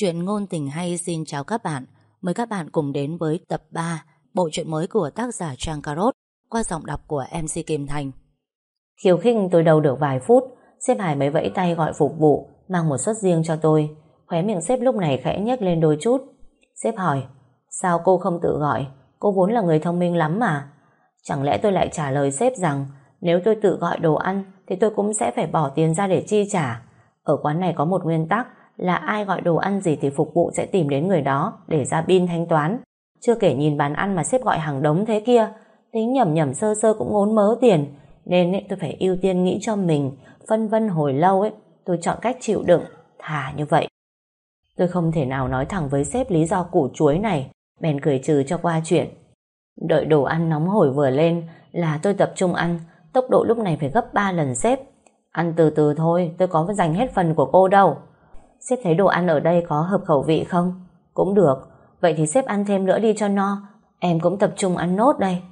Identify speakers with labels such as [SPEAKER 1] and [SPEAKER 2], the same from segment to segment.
[SPEAKER 1] Chuyện ngôn tình hay xin chào các bạn. Mời các bạn cùng đến với tập 3 bộ truyện mới của tác giả Trang Carot qua giọng đọc của MC Kim Thành. Khiêu khinh tôi đầu được vài phút, xếp Hải mới vẫy tay gọi phục vụ, mang một suất riêng cho tôi. Khóe miệng xếp lúc này khẽ nhếch lên đôi chút. Xếp hỏi, sao cô không tự gọi? Cô vốn là người thông minh lắm mà. Chẳng lẽ tôi lại trả lời xếp rằng nếu tôi tự gọi đồ ăn thì tôi cũng sẽ phải bỏ tiền ra để chi trả. Ở quán này có một nguyên tắc là ai gọi đồ ăn gì thì phục vụ sẽ tìm đến người đó để ra bin thanh toán. Chưa kể nhìn bàn ăn mà xếp gọi hàng đống thế kia, tính nhầm nhầm sơ sơ cũng ngốn mớ tiền, nên ấy, tôi phải ưu tiên nghĩ cho mình, phân vân hồi lâu ấy, tôi chọn cách chịu đựng, thà như vậy. Tôi không thể nào nói thẳng với sếp lý do củ chuối này, bèn cười trừ cho qua chuyện. Đợi đồ ăn nóng hổi vừa lên là tôi tập trung ăn, tốc độ lúc này phải gấp 3 lần sếp. Ăn từ từ thôi, tôi có dành hết phần của cô đâu. Sếp thấy đồ ăn ở đây có hợp khẩu vị không? Cũng được. Vậy thì sếp ăn thêm nữa đi cho no. Em cũng tập trung ăn nốt đây.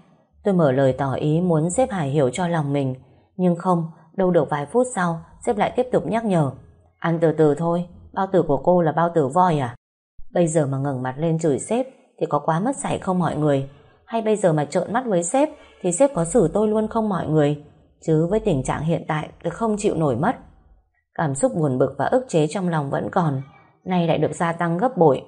[SPEAKER 1] Tôi mở lời tỏ ý muốn sếp Hải hiểu cho lòng mình. Nhưng không, đâu được vài phút sau, sếp lại tiếp tục nhắc nhở. Ăn từ từ thôi, bao tử của cô là bao tử voi à? Bây giờ mà ngẩng mặt lên chửi sếp thì có quá mất sảy không mọi người? Hay bây giờ mà trợn mắt với sếp thì sếp có xử tôi luôn không mọi người? Chứ với tình trạng hiện tại tôi không chịu nổi mất. Cảm xúc buồn bực và ức chế trong lòng vẫn còn, nay lại được gia tăng gấp bội.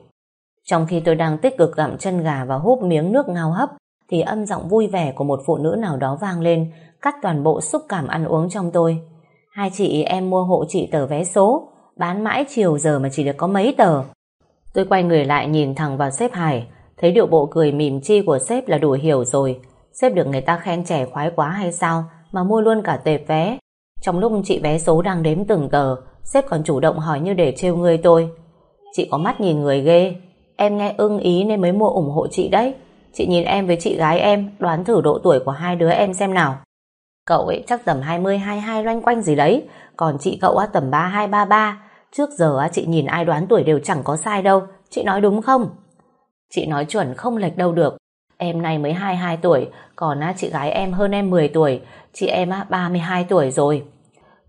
[SPEAKER 1] Trong khi tôi đang tích cực gặm chân gà và húp miếng nước ngao hấp, thì âm giọng vui vẻ của một phụ nữ nào đó vang lên, cắt toàn bộ xúc cảm ăn uống trong tôi. Hai chị em mua hộ chị tờ vé số, bán mãi chiều giờ mà chỉ được có mấy tờ. Tôi quay người lại nhìn thẳng vào sếp Hải, thấy điệu bộ cười mỉm chi của sếp là đủ hiểu rồi. Sếp được người ta khen trẻ khoái quá hay sao mà mua luôn cả tệp vé. Trong lúc chị vé số đang đếm từng tờ, sếp còn chủ động hỏi như để trêu người tôi. Chị có mắt nhìn người ghê, em nghe ưng ý nên mới mua ủng hộ chị đấy. Chị nhìn em với chị gái em, đoán thử độ tuổi của hai đứa em xem nào. Cậu ấy chắc tầm 20-22 loanh quanh gì đấy, còn chị cậu á tầm 32-33. Trước giờ á chị nhìn ai đoán tuổi đều chẳng có sai đâu, chị nói đúng không? Chị nói chuẩn không lệch đâu được. Em này mới 22 tuổi, còn á chị gái em hơn em 10 tuổi, chị em á 32 tuổi rồi.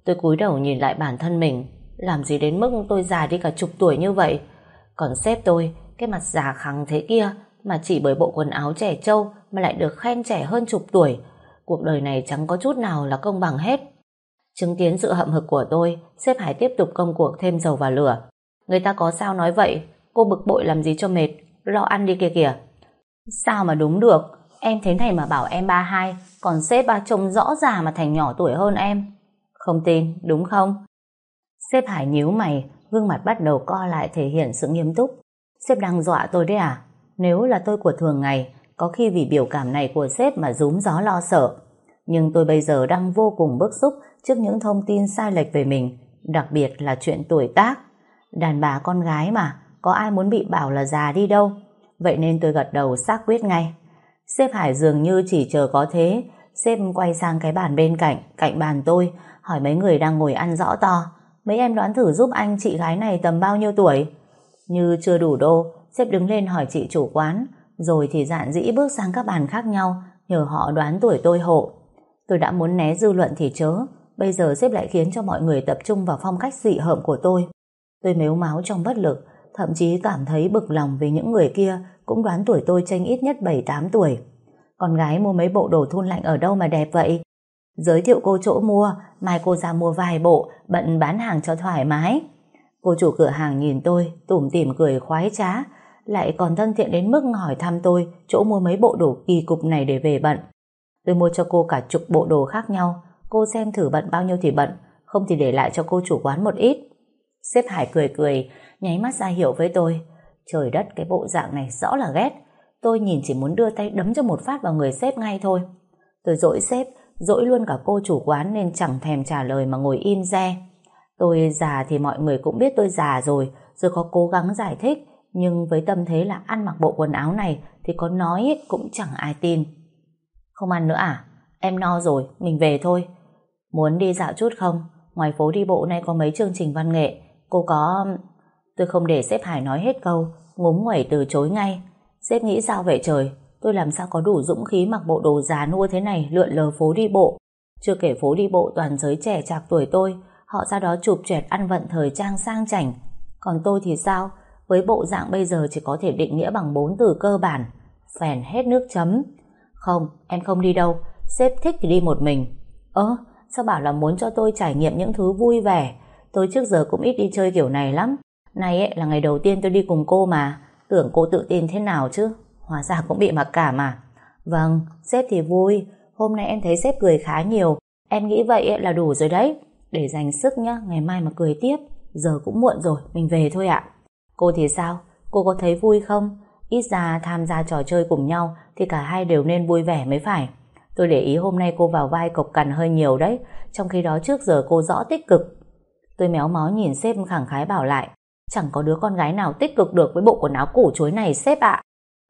[SPEAKER 1] Tôi cúi đầu nhìn lại bản thân mình, làm gì đến mức tôi già đi cả chục tuổi như vậy. Còn sếp tôi, cái mặt già khẳng thế kia, mà chỉ bởi bộ quần áo trẻ trâu mà lại được khen trẻ hơn chục tuổi. Cuộc đời này chẳng có chút nào là công bằng hết. Chứng kiến sự hậm hực của tôi, sếp Hải tiếp tục công cuộc thêm dầu vào lửa. Người ta có sao nói vậy, cô bực bội làm gì cho mệt, lo ăn đi kìa kìa. Sao mà đúng được, em thế này mà bảo em 32, còn sếp ba trông rõ già mà thành nhỏ tuổi hơn em. Không tin, đúng không? Sếp Hải nhíu mày, gương mặt bắt đầu co lại thể hiện sự nghiêm túc. Sếp đang dọa tôi đấy à? Nếu là tôi của thường ngày, có khi vì biểu cảm này của sếp mà rúm gió lo sợ. Nhưng tôi bây giờ đang vô cùng bức xúc trước những thông tin sai lệch về mình, đặc biệt là chuyện tuổi tác. Đàn bà con gái mà, có ai muốn bị bảo là già đi đâu. Vậy nên tôi gật đầu xác quyết ngay. Sếp Hải dường như chỉ chờ có thế, sếp quay sang cái bàn bên cạnh, cạnh bàn tôi, hỏi mấy người đang ngồi ăn rõ to. Mấy em đoán thử giúp anh chị gái này tầm bao nhiêu tuổi? Như chưa đủ đô, sếp đứng lên hỏi chị chủ quán, rồi thì dạn dĩ bước sang các bàn khác nhau, nhờ họ đoán tuổi tôi hộ. Tôi đã muốn né dư luận thì chớ, bây giờ sếp lại khiến cho mọi người tập trung vào phong cách dị hợm của tôi. Tôi mếu máu trong bất lực, thậm chí cảm thấy bực lòng vì những người kia cũng đoán tuổi tôi tranh ít nhất 7-8 tuổi. Con gái mua mấy bộ đồ thun lạnh ở đâu mà đẹp vậy? Giới thiệu cô chỗ mua, mai cô ra mua vài bộ, bận bán hàng cho thoải mái. Cô chủ cửa hàng nhìn tôi, tủm tỉm cười khoái trá, lại còn thân thiện đến mức hỏi thăm tôi chỗ mua mấy bộ đồ kỳ cục này để về bận. Tôi mua cho cô cả chục bộ đồ khác nhau, cô xem thử bận bao nhiêu thì bận, không thì để lại cho cô chủ quán một ít. Sếp Hải cười cười, nháy mắt ra hiệu với tôi. Trời đất, cái bộ dạng này rõ là ghét. Tôi nhìn chỉ muốn đưa tay đấm cho một phát vào người sếp ngay thôi. Tôi dỗi sếp, dỗi luôn cả cô chủ quán nên chẳng thèm trả lời mà ngồi im re. Tôi già thì mọi người cũng biết tôi già rồi, rồi có cố gắng giải thích, nhưng với tâm thế là ăn mặc bộ quần áo này thì có nói cũng chẳng ai tin. Không ăn nữa à? Em no rồi, mình về thôi. Muốn đi dạo chút không? Ngoài phố đi bộ nay có mấy chương trình văn nghệ. Cô có... Tôi không để sếp Hải nói hết câu, ngúng nguẩy từ chối ngay. Sếp nghĩ sao vậy trời? Tôi làm sao có đủ dũng khí mặc bộ đồ già nua thế này lượn lờ phố đi bộ. Chưa kể phố đi bộ toàn giới trẻ chạc tuổi tôi, họ ra đó chụp chẹt ăn vận thời trang sang chảnh. Còn tôi thì sao? với bộ dạng bây giờ chỉ có thể định nghĩa bằng bốn từ cơ bản. Phèn hết nước chấm. Không, em không đi đâu. Sếp thích thì đi một mình. Ơ, sao bảo là muốn cho tôi trải nghiệm những thứ vui vẻ. Tôi trước giờ cũng ít đi chơi kiểu này lắm. Nay ấy là ngày đầu tiên tôi đi cùng cô mà. Tưởng cô tự tin thế nào chứ. Hóa ra cũng bị mặc cảm mà. Vâng, sếp thì vui. Hôm nay em thấy sếp cười khá nhiều. Em nghĩ vậy là đủ rồi đấy. Để dành sức nhá, ngày mai mà cười tiếp. Giờ cũng muộn rồi, mình về thôi ạ. Cô thì sao? Cô có thấy vui không? Ít ra tham gia trò chơi cùng nhau thì cả hai đều nên vui vẻ mới phải. Tôi để ý hôm nay cô vào vai cộc cằn hơi nhiều đấy, trong khi đó trước giờ cô rõ tích cực. Tôi méo mó nhìn sếp khẳng khái bảo lại, chẳng có đứa con gái nào tích cực được với bộ quần áo củ chuối này sếp ạ.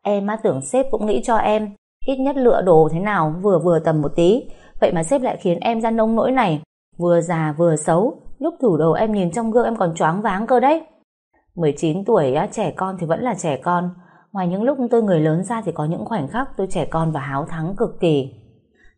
[SPEAKER 1] Em á tưởng sếp cũng nghĩ cho em, ít nhất lựa đồ thế nào vừa vừa tầm một tí, vậy mà sếp lại khiến em ra nông nỗi này, vừa già vừa xấu, lúc thủ đầu em nhìn trong gương em còn choáng váng cơ đấy. 19 tuổi á, trẻ con thì vẫn là trẻ con, ngoài những lúc tôi người lớn ra thì có những khoảnh khắc tôi trẻ con và háo thắng cực kỳ.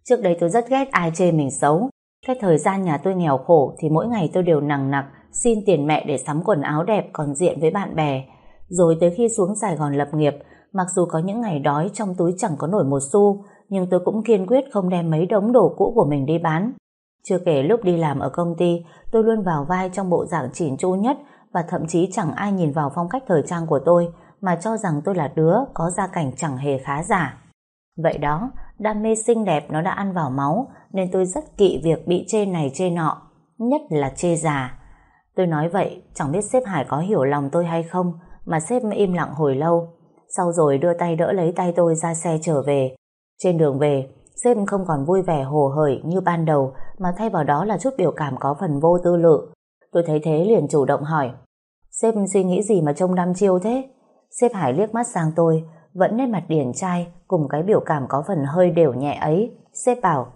[SPEAKER 1] Trước đây tôi rất ghét ai chê mình xấu, cái thời gian nhà tôi nghèo khổ thì mỗi ngày tôi đều nằng nặc xin tiền mẹ để sắm quần áo đẹp còn diện với bạn bè. Rồi tới khi xuống Sài Gòn lập nghiệp, mặc dù có những ngày đói trong túi chẳng có nổi một xu, nhưng tôi cũng kiên quyết không đem mấy đống đồ cũ của mình đi bán. Chưa kể lúc đi làm ở công ty, tôi luôn vào vai trong bộ dạng chỉn chu nhất và thậm chí chẳng ai nhìn vào phong cách thời trang của tôi mà cho rằng tôi là đứa có gia cảnh chẳng hề khá giả. Vậy đó, đam mê xinh đẹp nó đã ăn vào máu nên tôi rất kỵ việc bị chê này chê nọ, nhất là chê già. Tôi nói vậy, chẳng biết sếp Hải có hiểu lòng tôi hay không mà sếp im lặng hồi lâu. Sau rồi đưa tay đỡ lấy tay tôi ra xe trở về. Trên đường về, sếp không còn vui vẻ hồ hởi như ban đầu mà thay vào đó là chút biểu cảm có phần vô tư lự. Tôi thấy thế liền chủ động hỏi Sếp suy nghĩ gì mà trông đăm chiêu thế? Sếp Hải liếc mắt sang tôi vẫn nét mặt điển trai cùng cái biểu cảm có phần hơi đều nhẹ ấy. Sếp bảo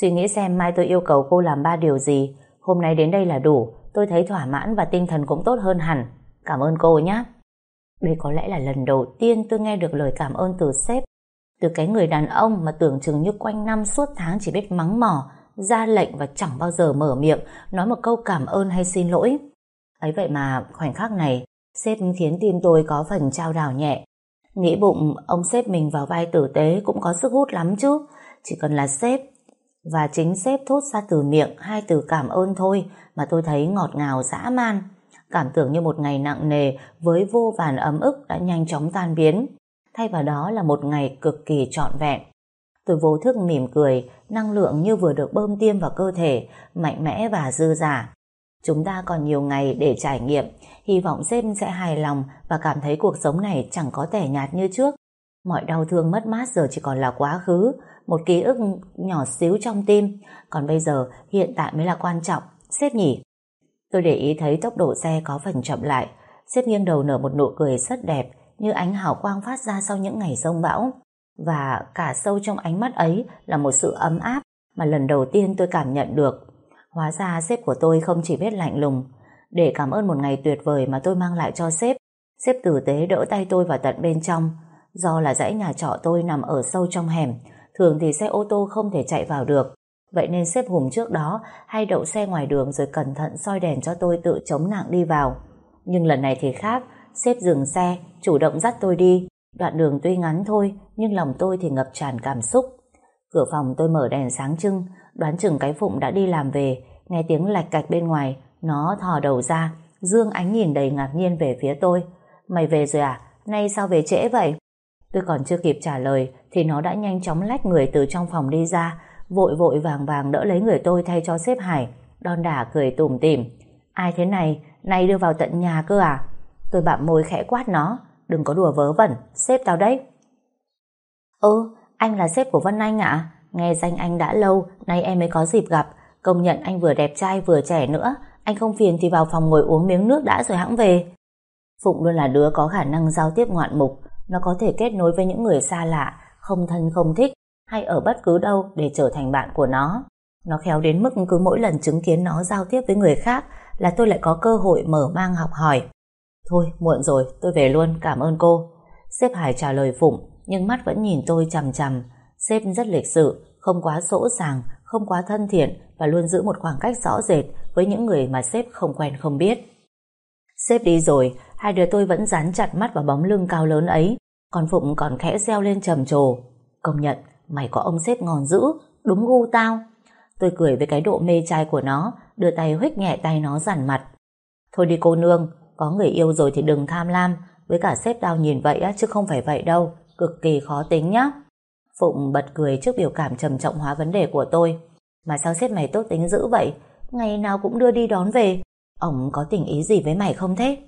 [SPEAKER 1] Suy nghĩ xem mai tôi yêu cầu cô làm ba điều gì Hôm nay đến đây là đủ Tôi thấy thỏa mãn và tinh thần cũng tốt hơn hẳn Cảm ơn cô nhé Đây có lẽ là lần đầu tiên tôi nghe được lời cảm ơn từ sếp Từ cái người đàn ông mà tưởng chừng như quanh năm suốt tháng chỉ biết mắng mỏ, ra lệnh và chẳng bao giờ mở miệng, nói một câu cảm ơn hay xin lỗi. ấy vậy mà, khoảnh khắc này, sếp khiến tim tôi có phần trao đảo nhẹ. Nghĩ bụng, ông sếp mình vào vai tử tế cũng có sức hút lắm chứ. Chỉ cần là sếp và chính sếp thốt ra từ miệng hai từ cảm ơn thôi mà tôi thấy ngọt ngào dã man. Cảm tưởng như một ngày nặng nề với vô vàn ấm ức đã nhanh chóng tan biến. Thay vào đó là một ngày cực kỳ trọn vẹn. Tôi vô thức mỉm cười, năng lượng như vừa được bơm tiêm vào cơ thể, mạnh mẽ và dư giả. Chúng ta còn nhiều ngày để trải nghiệm, hy vọng sếp sẽ hài lòng và cảm thấy cuộc sống này chẳng có tẻ nhạt như trước. Mọi đau thương mất mát giờ chỉ còn là quá khứ, một ký ức nhỏ xíu trong tim, còn bây giờ hiện tại mới là quan trọng, sếp nhỉ. Tôi để ý thấy tốc độ xe có phần chậm lại, sếp nghiêng đầu nở một nụ cười rất đẹp, như ánh hào quang phát ra sau những ngày rông bão. Và cả sâu trong ánh mắt ấy là một sự ấm áp mà lần đầu tiên tôi cảm nhận được. Hóa ra sếp của tôi không chỉ biết lạnh lùng. Để cảm ơn một ngày tuyệt vời mà tôi mang lại cho sếp, sếp tử tế đỡ tay tôi vào tận bên trong. Do là dãy nhà trọ tôi nằm ở sâu trong hẻm, thường thì xe ô tô không thể chạy vào được. Vậy nên xếp Hùng trước đó hay đậu xe ngoài đường rồi cẩn thận soi đèn cho tôi tự chống nặng đi vào. Nhưng lần này thì khác, xếp dừng xe, chủ động dắt tôi đi, Đoạn đường tuy ngắn thôi, nhưng lòng tôi thì ngập tràn cảm xúc. Cửa phòng tôi mở đèn sáng trưng, đoán chừng cái Phụng đã đi làm về, nghe tiếng lạch cạch bên ngoài, nó thò đầu ra, dương ánh nhìn đầy ngạc nhiên về phía tôi. Mày về rồi à? Nay sao về trễ vậy? Tôi còn chưa kịp trả lời, thì nó đã nhanh chóng lách người từ trong phòng đi ra, vội vội vàng vàng đỡ lấy người tôi thay cho xếp Hải, đon đả cười tủm tỉm. Ai thế này, nay đưa vào tận nhà cơ à? Tôi bạm môi khẽ quát nó, Đừng có đùa vớ vẩn, sếp tao đấy. Ừ, anh là sếp của Vân Anh ạ. Nghe danh anh đã lâu, nay em mới có dịp gặp. Công nhận anh vừa đẹp trai vừa trẻ nữa. Anh không phiền thì vào phòng ngồi uống miếng nước đã rồi hãng về. Phụng luôn là đứa có khả năng giao tiếp ngoạn mục. Nó có thể kết nối với những người xa lạ, không thân không thích, hay ở bất cứ đâu để trở thành bạn của nó. Nó khéo đến mức cứ mỗi lần chứng kiến nó giao tiếp với người khác là tôi lại có cơ hội mở mang học hỏi. Thôi, muộn rồi, tôi về luôn, cảm ơn cô. Sếp Hải trả lời Phụng, nhưng mắt vẫn nhìn tôi chằm chằm. Sếp rất lịch sự, không quá sỗ sàng, không quá thân thiện và luôn giữ một khoảng cách rõ rệt với những người mà sếp không quen không biết. Sếp đi rồi, Hai đứa tôi vẫn dán chặt mắt vào bóng lưng cao lớn ấy còn Phụng còn khẽ reo lên trầm trồ. Công nhận, Mày có ông xếp ngon dữ, Đúng gu tao. Tôi cười với cái độ mê trai của nó, Đưa tay huých nhẹ tay nó giản mặt. Thôi đi cô nương, Có người yêu rồi thì đừng tham lam, Với cả xếp tao nhìn vậy á, chứ không phải vậy đâu, Cực kỳ khó tính nhá. Phụng bật cười trước biểu cảm trầm trọng hóa vấn đề của tôi. Mà sao xếp mày tốt tính dữ vậy? Ngày nào cũng đưa đi đón về. Ông có tình ý gì với mày không thế?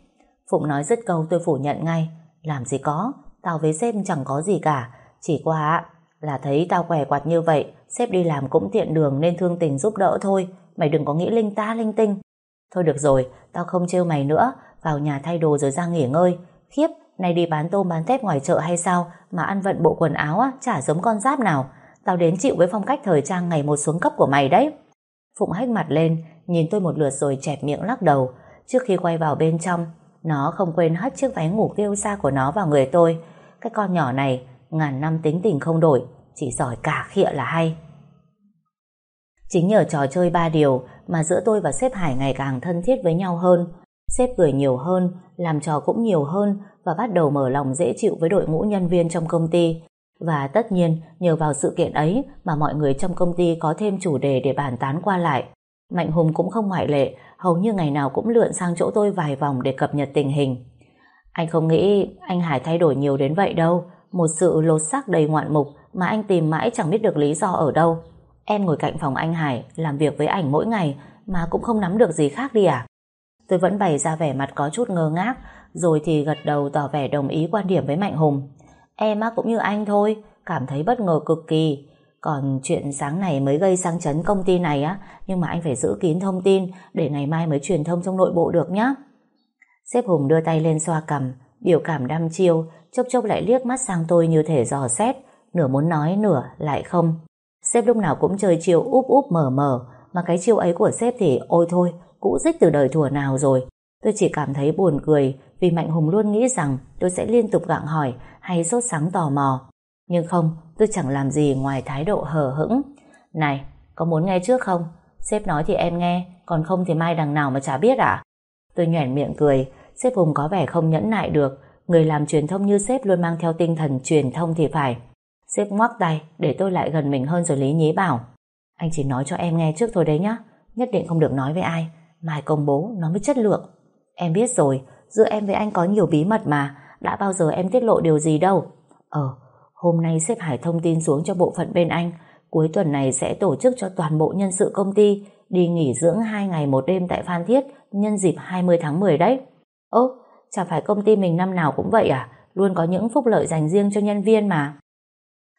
[SPEAKER 1] Phụng nói dứt câu tôi phủ nhận ngay. Làm gì có Tao với sếp chẳng có gì cả. Chỉ qua là thấy tao què quạt như vậy Sếp đi làm cũng tiện đường nên thương tình giúp đỡ thôi. Mày đừng có nghĩ linh ta linh tinh. Thôi được rồi Tao không trêu mày nữa. Vào nhà thay đồ rồi ra nghỉ ngơi. Khiếp nay đi bán tôm bán tép ngoài chợ hay sao? Mà ăn vận bộ quần áo á, chả giống con giáp nào. Tao đến chịu với phong cách thời trang ngày một xuống cấp của mày đấy. Phụng hách mặt lên Nhìn tôi một lượt rồi chẹp miệng lắc đầu. Trước khi quay vào bên trong Nó không quên hất chiếc váy ngủ kêu xa của nó vào người tôi. Cái con nhỏ này, Ngàn năm tính tình không đổi, Chỉ giỏi cả khịa là hay. Chính nhờ trò chơi ba điều Mà giữa tôi và sếp Hải ngày càng thân thiết với nhau hơn. Sếp cười nhiều hơn, Làm trò cũng nhiều hơn Và bắt đầu mở lòng dễ chịu với đội ngũ nhân viên trong công ty. Và tất nhiên, Nhờ vào sự kiện ấy Mà mọi người trong công ty có thêm chủ đề để bàn tán qua lại. Mạnh Hùng cũng không ngoại lệ, Hầu như ngày nào cũng lượn sang chỗ tôi vài vòng Để cập nhật tình hình. Anh không nghĩ anh Hải thay đổi nhiều đến vậy đâu. Một sự lột xác đầy ngoạn mục Mà anh tìm mãi chẳng biết được lý do ở đâu. Em ngồi cạnh phòng anh Hải Làm việc với ảnh mỗi ngày Mà cũng không nắm được gì khác đi à? Tôi vẫn bày ra vẻ mặt có chút ngơ ngác Rồi thì gật đầu tỏ vẻ đồng ý quan điểm với Mạnh Hùng. Em á cũng như anh thôi Cảm thấy bất ngờ cực kỳ. Còn chuyện sáng này mới gây sang chấn công ty này á, nhưng mà anh phải giữ kín thông tin để ngày mai mới truyền thông trong nội bộ được nhá. Sếp Hùng đưa tay lên xoa cầm, biểu cảm đăm chiêu, chốc chốc lại liếc mắt sang tôi như thể dò xét, nửa muốn nói nửa lại không. Sếp lúc nào cũng chơi chiêu úp úp mở mở, mà cái chiêu ấy của sếp thì ôi thôi, cũ rích từ đời thủa nào rồi. Tôi chỉ cảm thấy buồn cười vì Mạnh Hùng luôn nghĩ rằng tôi sẽ liên tục gặng hỏi hay sốt sáng tò mò. Nhưng không, tôi chẳng làm gì ngoài thái độ hờ hững. Này, có muốn nghe trước không? Sếp nói thì em nghe, còn không thì mai đằng nào mà chả biết à? Tôi nhoẻn miệng cười, sếp Hùng có vẻ không nhẫn nại được. Người làm truyền thông như sếp luôn mang theo tinh thần truyền thông thì phải. Sếp ngoắc tay để tôi lại gần mình hơn rồi lý nhí bảo. Anh chỉ nói cho em nghe trước thôi đấy nhá. Nhất định không được nói với ai. Mai công bố nó mới chất lượng. Em biết rồi, giữa em với anh có nhiều bí mật mà. Đã bao giờ em tiết lộ điều gì đâu. Ờ, Hôm nay sếp Hải thông tin xuống cho bộ phận bên anh cuối tuần này sẽ tổ chức cho toàn bộ nhân sự công ty đi nghỉ dưỡng 2 ngày một đêm tại Phan Thiết nhân dịp 20 tháng 10 đấy. Ơ, chả phải công ty mình năm nào cũng vậy à? Luôn có những phúc lợi dành riêng cho nhân viên mà.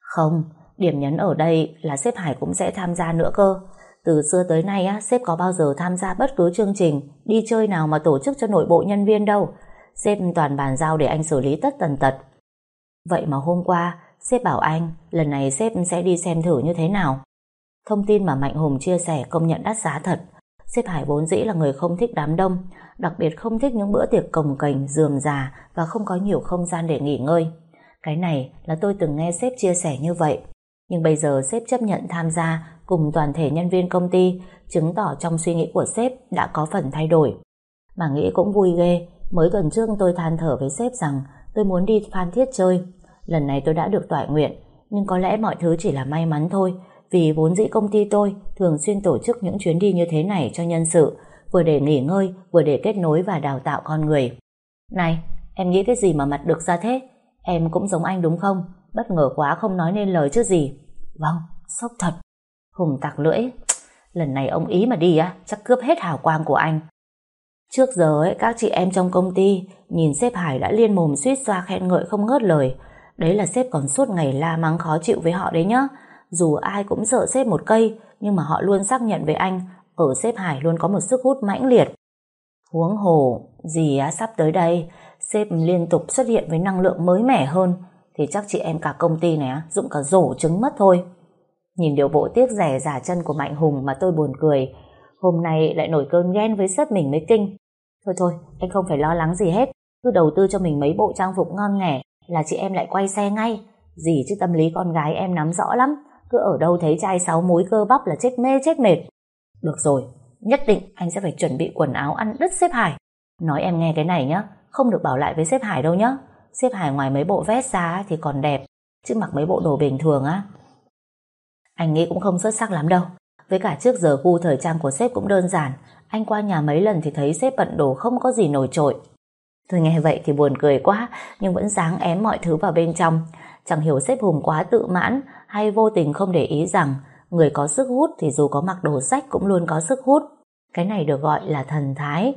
[SPEAKER 1] Không, điểm nhấn ở đây là sếp Hải cũng sẽ tham gia nữa cơ. Từ xưa tới nay á, sếp có bao giờ tham gia bất cứ chương trình đi chơi nào mà tổ chức cho nội bộ nhân viên đâu. Sếp toàn bàn giao để anh xử lý tất tần tật. Vậy mà hôm qua Sếp bảo anh lần này sếp sẽ đi xem thử như thế nào. Thông tin mà Mạnh Hùng chia sẻ công nhận đắt giá thật. Sếp Hải vốn dĩ là người không thích đám đông, đặc biệt không thích những bữa tiệc cồng cành, dườm già và không có nhiều không gian để nghỉ ngơi. Cái này là tôi từng nghe sếp chia sẻ như vậy. Nhưng bây giờ sếp chấp nhận tham gia cùng toàn thể nhân viên công ty, chứng tỏ trong suy nghĩ của sếp đã có phần thay đổi. Mà nghĩ cũng vui ghê, mới tuần trước tôi than thở với sếp rằng tôi muốn đi Phan Thiết chơi, Lần này tôi đã được tỏa nguyện, nhưng có lẽ mọi thứ chỉ là may mắn thôi, vì vốn dĩ công ty tôi thường xuyên tổ chức những chuyến đi như thế này cho nhân sự, vừa để nghỉ ngơi, vừa để kết nối và đào tạo con người. Này, em nghĩ cái gì mà mặt được ra thế? Em cũng giống anh đúng không? Bất ngờ quá không nói nên lời chứ gì. Vâng, sốc thật. Hùng tặc lưỡi. Lần này ông ý mà đi á, chắc cướp hết hào quang của anh. Trước giờ ấy, các chị em trong công ty nhìn sếp Hải đã liên mồm suýt xoa khen ngợi không ngớt lời. Đấy là sếp còn suốt ngày la mắng khó chịu với họ đấy nhá. Dù ai cũng sợ xếp một cây, nhưng mà họ luôn xác nhận với anh, ở xếp Hải luôn có một sức hút mãnh liệt. Huống hồ, gì á sắp tới đây, xếp liên tục xuất hiện với năng lượng mới mẻ hơn, thì chắc chị em cả công ty này á dụng cả rổ trứng mất thôi. Nhìn điều bộ tiếc rẻ giả chân của Mạnh Hùng mà tôi buồn cười, hôm nay lại nổi cơn ghen với sếp mình mới kinh. Thôi thôi, anh không phải lo lắng gì hết, cứ đầu tư cho mình mấy bộ trang phục ngon nghẻ, là chị em lại quay xe ngay. Gì chứ tâm lý con gái em nắm rõ lắm, cứ ở đâu thấy trai sáu múi cơ bắp là chết mê chết mệt. Được rồi, nhất định anh sẽ phải chuẩn bị quần áo ăn đứt xếp hải. Nói em nghe cái này nhá, không được bảo lại với xếp Hải đâu nhá. xếp Hải ngoài mấy bộ vest ra thì còn đẹp, chứ mặc mấy bộ đồ bình thường á. Anh nghĩ cũng không xuất sắc lắm đâu. Với cả trước giờ gu thời trang của sếp cũng đơn giản, anh qua nhà mấy lần thì thấy sếp bận đồ không có gì nổi trội. Tôi nghe vậy thì buồn cười quá, nhưng vẫn dáng ém mọi thứ vào bên trong. Chẳng hiểu sếp Hùng quá tự mãn hay vô tình không để ý rằng người có sức hút thì dù có mặc đồ sách cũng luôn có sức hút. Cái này được gọi là thần thái.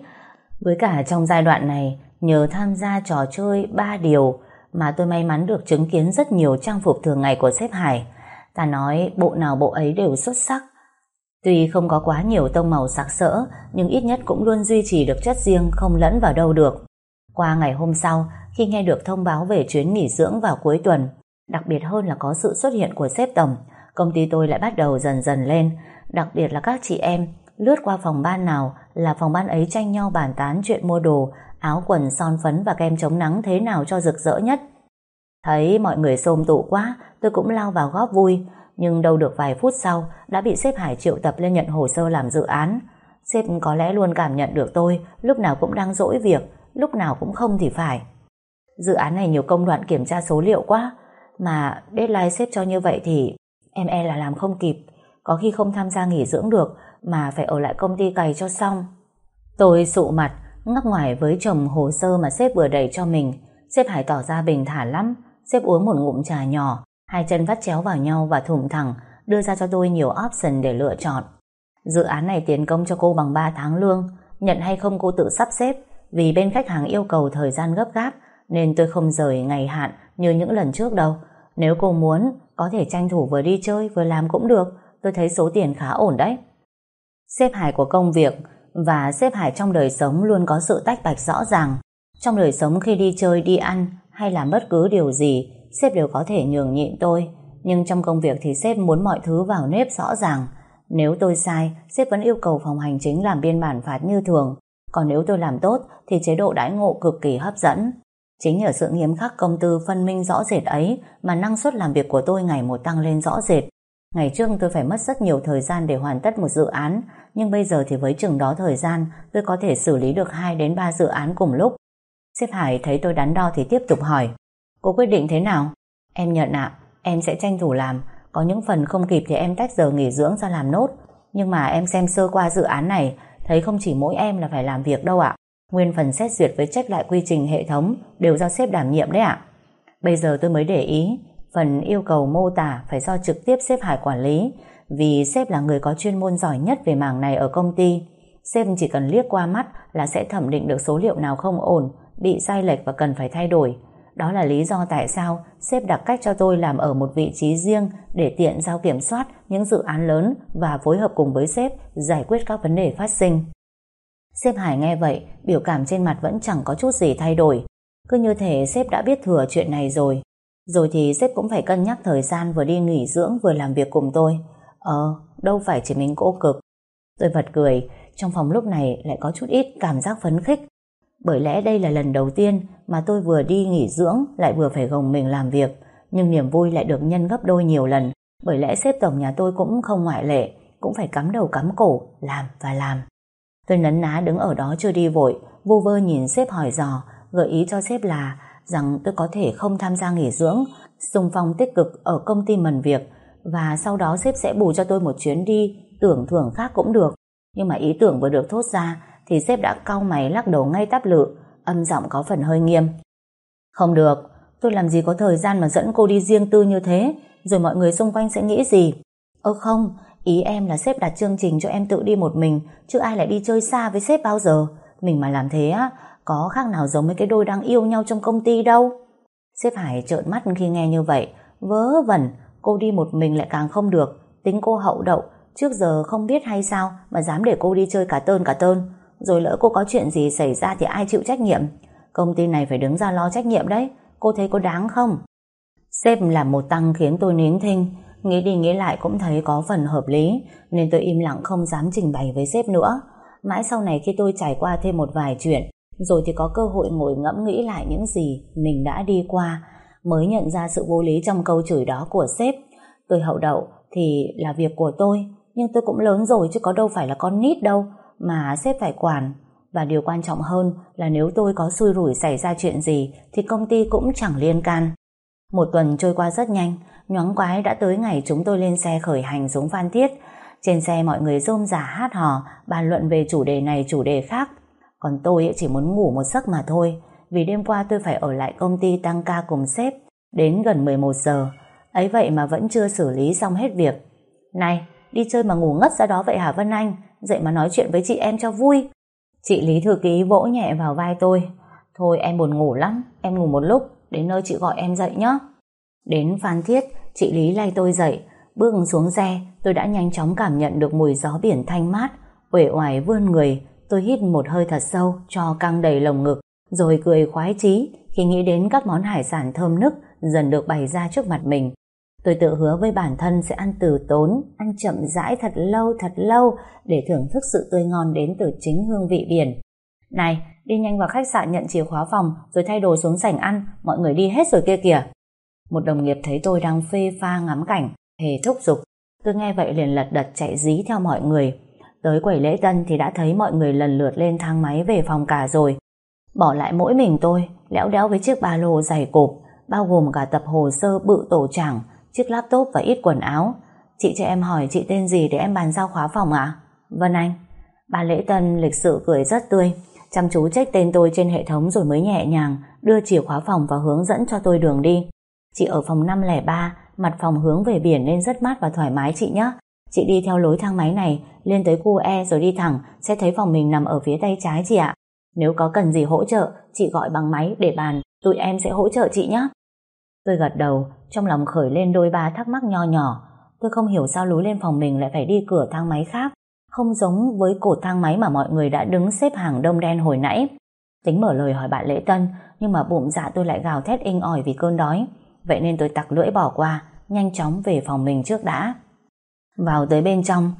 [SPEAKER 1] Với cả trong giai đoạn này, nhờ tham gia trò chơi ba điều mà tôi may mắn được chứng kiến rất nhiều trang phục thường ngày của sếp Hải. Ta nói bộ nào bộ ấy đều xuất sắc. Tuy không có quá nhiều tông màu sặc sỡ, nhưng ít nhất cũng luôn duy trì được chất riêng không lẫn vào đâu được. Qua ngày hôm sau, khi nghe được thông báo về chuyến nghỉ dưỡng vào cuối tuần, đặc biệt hơn là có sự xuất hiện của sếp tổng, công ty tôi lại bắt đầu dần dần lên, đặc biệt là các chị em lướt qua phòng ban nào là phòng ban ấy tranh nhau bàn tán chuyện mua đồ, áo quần son phấn và kem chống nắng thế nào cho rực rỡ nhất. Thấy mọi người xôm tụ quá, tôi cũng lao vào góp vui, nhưng đâu được vài phút sau đã bị sếp Hải triệu tập lên nhận hồ sơ làm dự án. Sếp có lẽ luôn cảm nhận được tôi lúc nào cũng đang dỗi việc, lúc nào cũng không thì phải. Dự án này nhiều công đoạn kiểm tra số liệu quá, mà deadline xếp cho như vậy thì em e là làm không kịp, có khi không tham gia nghỉ dưỡng được mà phải ở lại công ty cày cho xong. Tôi sụ mặt, ngắc ngoài với chồng hồ sơ mà sếp vừa đẩy cho mình. Sếp Hải tỏ ra bình thản lắm, sếp uống một ngụm trà nhỏ, hai chân vắt chéo vào nhau và thủng thẳng, đưa ra cho tôi nhiều option để lựa chọn. Dự án này tiền công cho cô bằng 3 tháng lương, nhận hay không cô tự sắp xếp, vì bên khách hàng yêu cầu thời gian gấp gáp, nên tôi không rời ngày hạn như những lần trước đâu. Nếu cô muốn, có thể tranh thủ vừa đi chơi vừa làm cũng được, tôi thấy số tiền khá ổn đấy. Xếp hải của công việc và xếp hải trong đời sống luôn có sự tách bạch rõ ràng. Trong đời sống khi đi chơi, đi ăn hay làm bất cứ điều gì, sếp đều có thể nhường nhịn tôi. Nhưng trong công việc thì sếp muốn mọi thứ vào nếp rõ ràng. Nếu tôi sai, sếp vẫn yêu cầu phòng hành chính làm biên bản phạt như thường. Còn nếu tôi làm tốt thì chế độ đãi ngộ cực kỳ hấp dẫn. Chính nhờ sự nghiêm khắc công tư phân minh rõ rệt ấy mà năng suất làm việc của tôi ngày một tăng lên rõ rệt. Ngày trước tôi phải mất rất nhiều thời gian để hoàn tất một dự án, nhưng bây giờ thì với chừng đó thời gian tôi có thể xử lý được 2 đến 3 dự án cùng lúc. Sếp Hải thấy tôi đắn đo thì tiếp tục hỏi Cô quyết định thế nào? Em nhận ạ, em sẽ tranh thủ làm Có những phần không kịp thì em tách giờ nghỉ dưỡng ra làm nốt Nhưng mà em xem sơ qua dự án này Thấy không chỉ mỗi em là phải làm việc đâu ạ Nguyên phần xét duyệt với trách lại quy trình hệ thống Đều do sếp đảm nhiệm đấy ạ Bây giờ tôi mới để ý, Phần yêu cầu mô tả phải do trực tiếp sếp Hải quản lý, Vì sếp là người có chuyên môn giỏi nhất về mảng này ở công ty Sếp chỉ cần liếc qua mắt là sẽ thẩm định được số liệu nào không ổn, bị sai lệch và cần phải thay đổi. Đó là lý do tại sao sếp đặt cách cho tôi làm ở một vị trí riêng để tiện giao kiểm soát những dự án lớn và phối hợp cùng với sếp giải quyết các vấn đề phát sinh. Sếp Hải nghe vậy, biểu cảm trên mặt vẫn chẳng có chút gì thay đổi. Cứ như thể sếp đã biết thừa chuyện này rồi. Rồi thì sếp cũng phải cân nhắc thời gian vừa đi nghỉ dưỡng vừa làm việc cùng tôi. Ờ, đâu phải chỉ mình cô cực. Tôi bật cười, trong phòng lúc này lại có chút ít cảm giác phấn khích bởi lẽ đây là lần đầu tiên mà tôi vừa đi nghỉ dưỡng lại vừa phải gồng mình làm việc, nhưng niềm vui lại được nhân gấp đôi nhiều lần, bởi lẽ sếp tổng nhà tôi cũng không ngoại lệ, cũng phải cắm đầu cắm cổ, làm và làm. Tôi nấn ná đứng ở đó chưa đi vội, vô vơ nhìn sếp hỏi dò, gợi ý cho sếp là rằng tôi có thể không tham gia nghỉ dưỡng, xung phong tích cực ở công ty mần việc, và sau đó sếp sẽ bù cho tôi một chuyến đi tưởng thưởng khác cũng được. Nhưng mà ý tưởng vừa được thốt ra thì sếp đã cau mày lắc đầu ngay tắp lự, âm giọng có phần hơi nghiêm. Không được, tôi làm gì có thời gian mà dẫn cô đi riêng tư như thế, rồi mọi người xung quanh sẽ nghĩ gì? Ơ không, ý em là sếp đặt chương trình cho em tự đi một mình, chứ ai lại đi chơi xa với sếp bao giờ. Mình mà làm thế á, có khác nào giống với cái đôi đang yêu nhau trong công ty đâu. Sếp Hải trợn mắt khi nghe như vậy, vớ vẩn, cô đi một mình lại càng không được, tính cô hậu đậu, trước giờ không biết hay sao mà dám để cô đi chơi cả tơn cả tơn. Rồi lỡ cô có chuyện gì xảy ra thì ai chịu trách nhiệm? Công ty này phải đứng ra lo trách nhiệm đấy. Cô thấy có đáng không? Sếp là một tăng khiến tôi nín thinh nghĩ đi nghĩ lại cũng thấy có phần hợp lý nên tôi im lặng không dám trình bày với sếp nữa mãi sau này khi tôi trải qua thêm một vài chuyện rồi thì có cơ hội ngồi ngẫm nghĩ lại những gì mình đã đi qua mới nhận ra sự vô lý trong câu chửi đó của sếp tôi hậu đậu thì là việc của tôi nhưng tôi cũng lớn rồi chứ có đâu phải là con nít đâu mà sếp phải quản. Và điều quan trọng hơn là nếu tôi có xui rủi xảy ra chuyện gì thì công ty cũng chẳng liên can. Một tuần trôi qua rất nhanh, nhoáng quái đã tới ngày chúng tôi lên xe khởi hành xuống Phan Thiết. Trên xe mọi người rôm rả hát hò, bàn luận về chủ đề này chủ đề khác. Còn tôi chỉ muốn ngủ một giấc mà thôi, vì đêm qua tôi phải ở lại công ty tăng ca cùng sếp, đến gần 11 giờ. Ấy vậy mà vẫn chưa xử lý xong hết việc. Này, đi chơi mà ngủ ngất ra đó vậy hả Vân Anh? Dậy mà nói chuyện với chị em cho vui. Chị Lý Thư Ký vỗ nhẹ vào vai tôi. Thôi em buồn ngủ lắm, em ngủ một lúc, đến nơi chị gọi em dậy nhé. Đến Phan Thiết, chị Lý lay tôi dậy, bước xuống xe, tôi đã nhanh chóng cảm nhận được mùi gió biển thanh mát, uể oải vươn người, tôi hít một hơi thật sâu cho căng đầy lồng ngực, rồi cười khoái chí khi nghĩ đến các món hải sản thơm nức dần được bày ra trước mặt mình. Tôi tự hứa với bản thân sẽ ăn từ tốn, ăn chậm rãi thật lâu thật lâu để thưởng thức sự tươi ngon đến từ chính hương vị biển. Này, đi nhanh vào khách sạn nhận chìa khóa phòng rồi thay đồ xuống sảnh ăn, mọi người đi hết rồi kia kìa. Một đồng nghiệp thấy tôi đang phê pha ngắm cảnh, hề thúc giục. Tôi nghe vậy liền lật đật chạy dí theo mọi người. Tới quầy lễ tân thì đã thấy mọi người lần lượt lên thang máy về phòng cả rồi. Bỏ lại mỗi mình tôi, lẽo đéo với chiếc ba lô dày cộp, bao gồm cả tập hồ sơ bự tổ chẳng, chiếc laptop và ít quần áo. Chị cho em hỏi chị tên gì để em bàn giao khóa phòng ạ? Vân Anh. Bà lễ tân lịch sự cười rất tươi, chăm chú trách tên tôi trên hệ thống rồi mới nhẹ nhàng đưa chìa khóa phòng và hướng dẫn cho tôi đường đi. Chị ở phòng 503, mặt phòng hướng về biển nên rất mát và thoải mái chị nhé. Chị đi theo lối thang máy này, lên tới khu E rồi đi thẳng, sẽ thấy phòng mình nằm ở phía tay trái chị ạ. Nếu có cần gì hỗ trợ, chị gọi bằng máy để bàn, tụi em sẽ hỗ trợ chị nhé. Tôi gật đầu, trong lòng khởi lên đôi ba thắc mắc nho nhỏ. Tôi không hiểu sao lối lên phòng mình lại phải đi cửa thang máy khác, không giống với cột thang máy mà mọi người đã đứng xếp hàng đông đen hồi nãy. Tính mở lời hỏi bạn lễ tân, nhưng mà bụng dạ tôi lại gào thét inh ỏi vì cơn đói. Vậy nên tôi tặc lưỡi bỏ qua, nhanh chóng về phòng mình trước đã. Vào tới bên trong,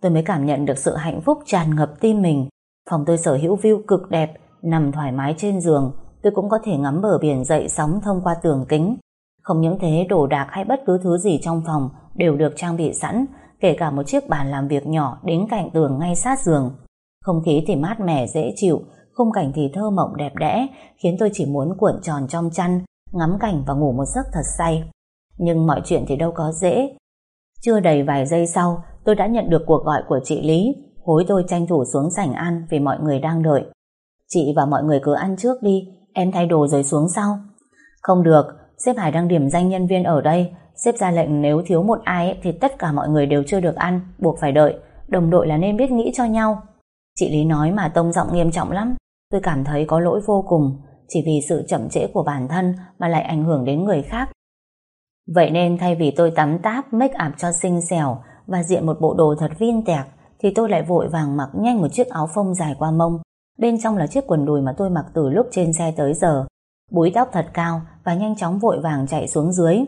[SPEAKER 1] tôi mới cảm nhận được sự hạnh phúc tràn ngập tim mình. Phòng tôi sở hữu view cực đẹp, nằm thoải mái trên giường, tôi cũng có thể ngắm bờ biển dậy sóng thông qua tường kính. Không những thế đồ đạc hay bất cứ thứ gì trong phòng đều được trang bị sẵn, kể cả một chiếc bàn làm việc nhỏ đến cạnh tường ngay sát giường. Không khí thì mát mẻ dễ chịu, khung cảnh thì thơ mộng đẹp đẽ, khiến tôi chỉ muốn cuộn tròn trong chăn, ngắm cảnh và ngủ một giấc thật say. Nhưng mọi chuyện thì đâu có dễ. Chưa đầy vài giây sau, tôi đã nhận được cuộc gọi của chị Lý, hối tôi tranh thủ xuống sảnh ăn vì mọi người đang đợi. Chị và mọi người cứ ăn trước đi, em thay đồ rồi xuống sau. Không được, sếp Hải đang điểm danh nhân viên ở đây, sếp ra lệnh nếu thiếu một ai thì tất cả mọi người đều chưa được ăn, buộc phải đợi, đồng đội là nên biết nghĩ cho nhau. Chị Lý nói mà tông giọng nghiêm trọng lắm, tôi cảm thấy có lỗi vô cùng, chỉ vì sự chậm trễ của bản thân mà lại ảnh hưởng đến người khác. Vậy nên thay vì tôi tắm táp, make up cho xinh xẻo và diện một bộ đồ thật viên tẹc, thì tôi lại vội vàng mặc nhanh một chiếc áo phông dài qua mông. Bên trong là chiếc quần đùi mà tôi mặc từ lúc trên xe tới giờ. Búi tóc thật cao và nhanh chóng vội vàng chạy xuống dưới.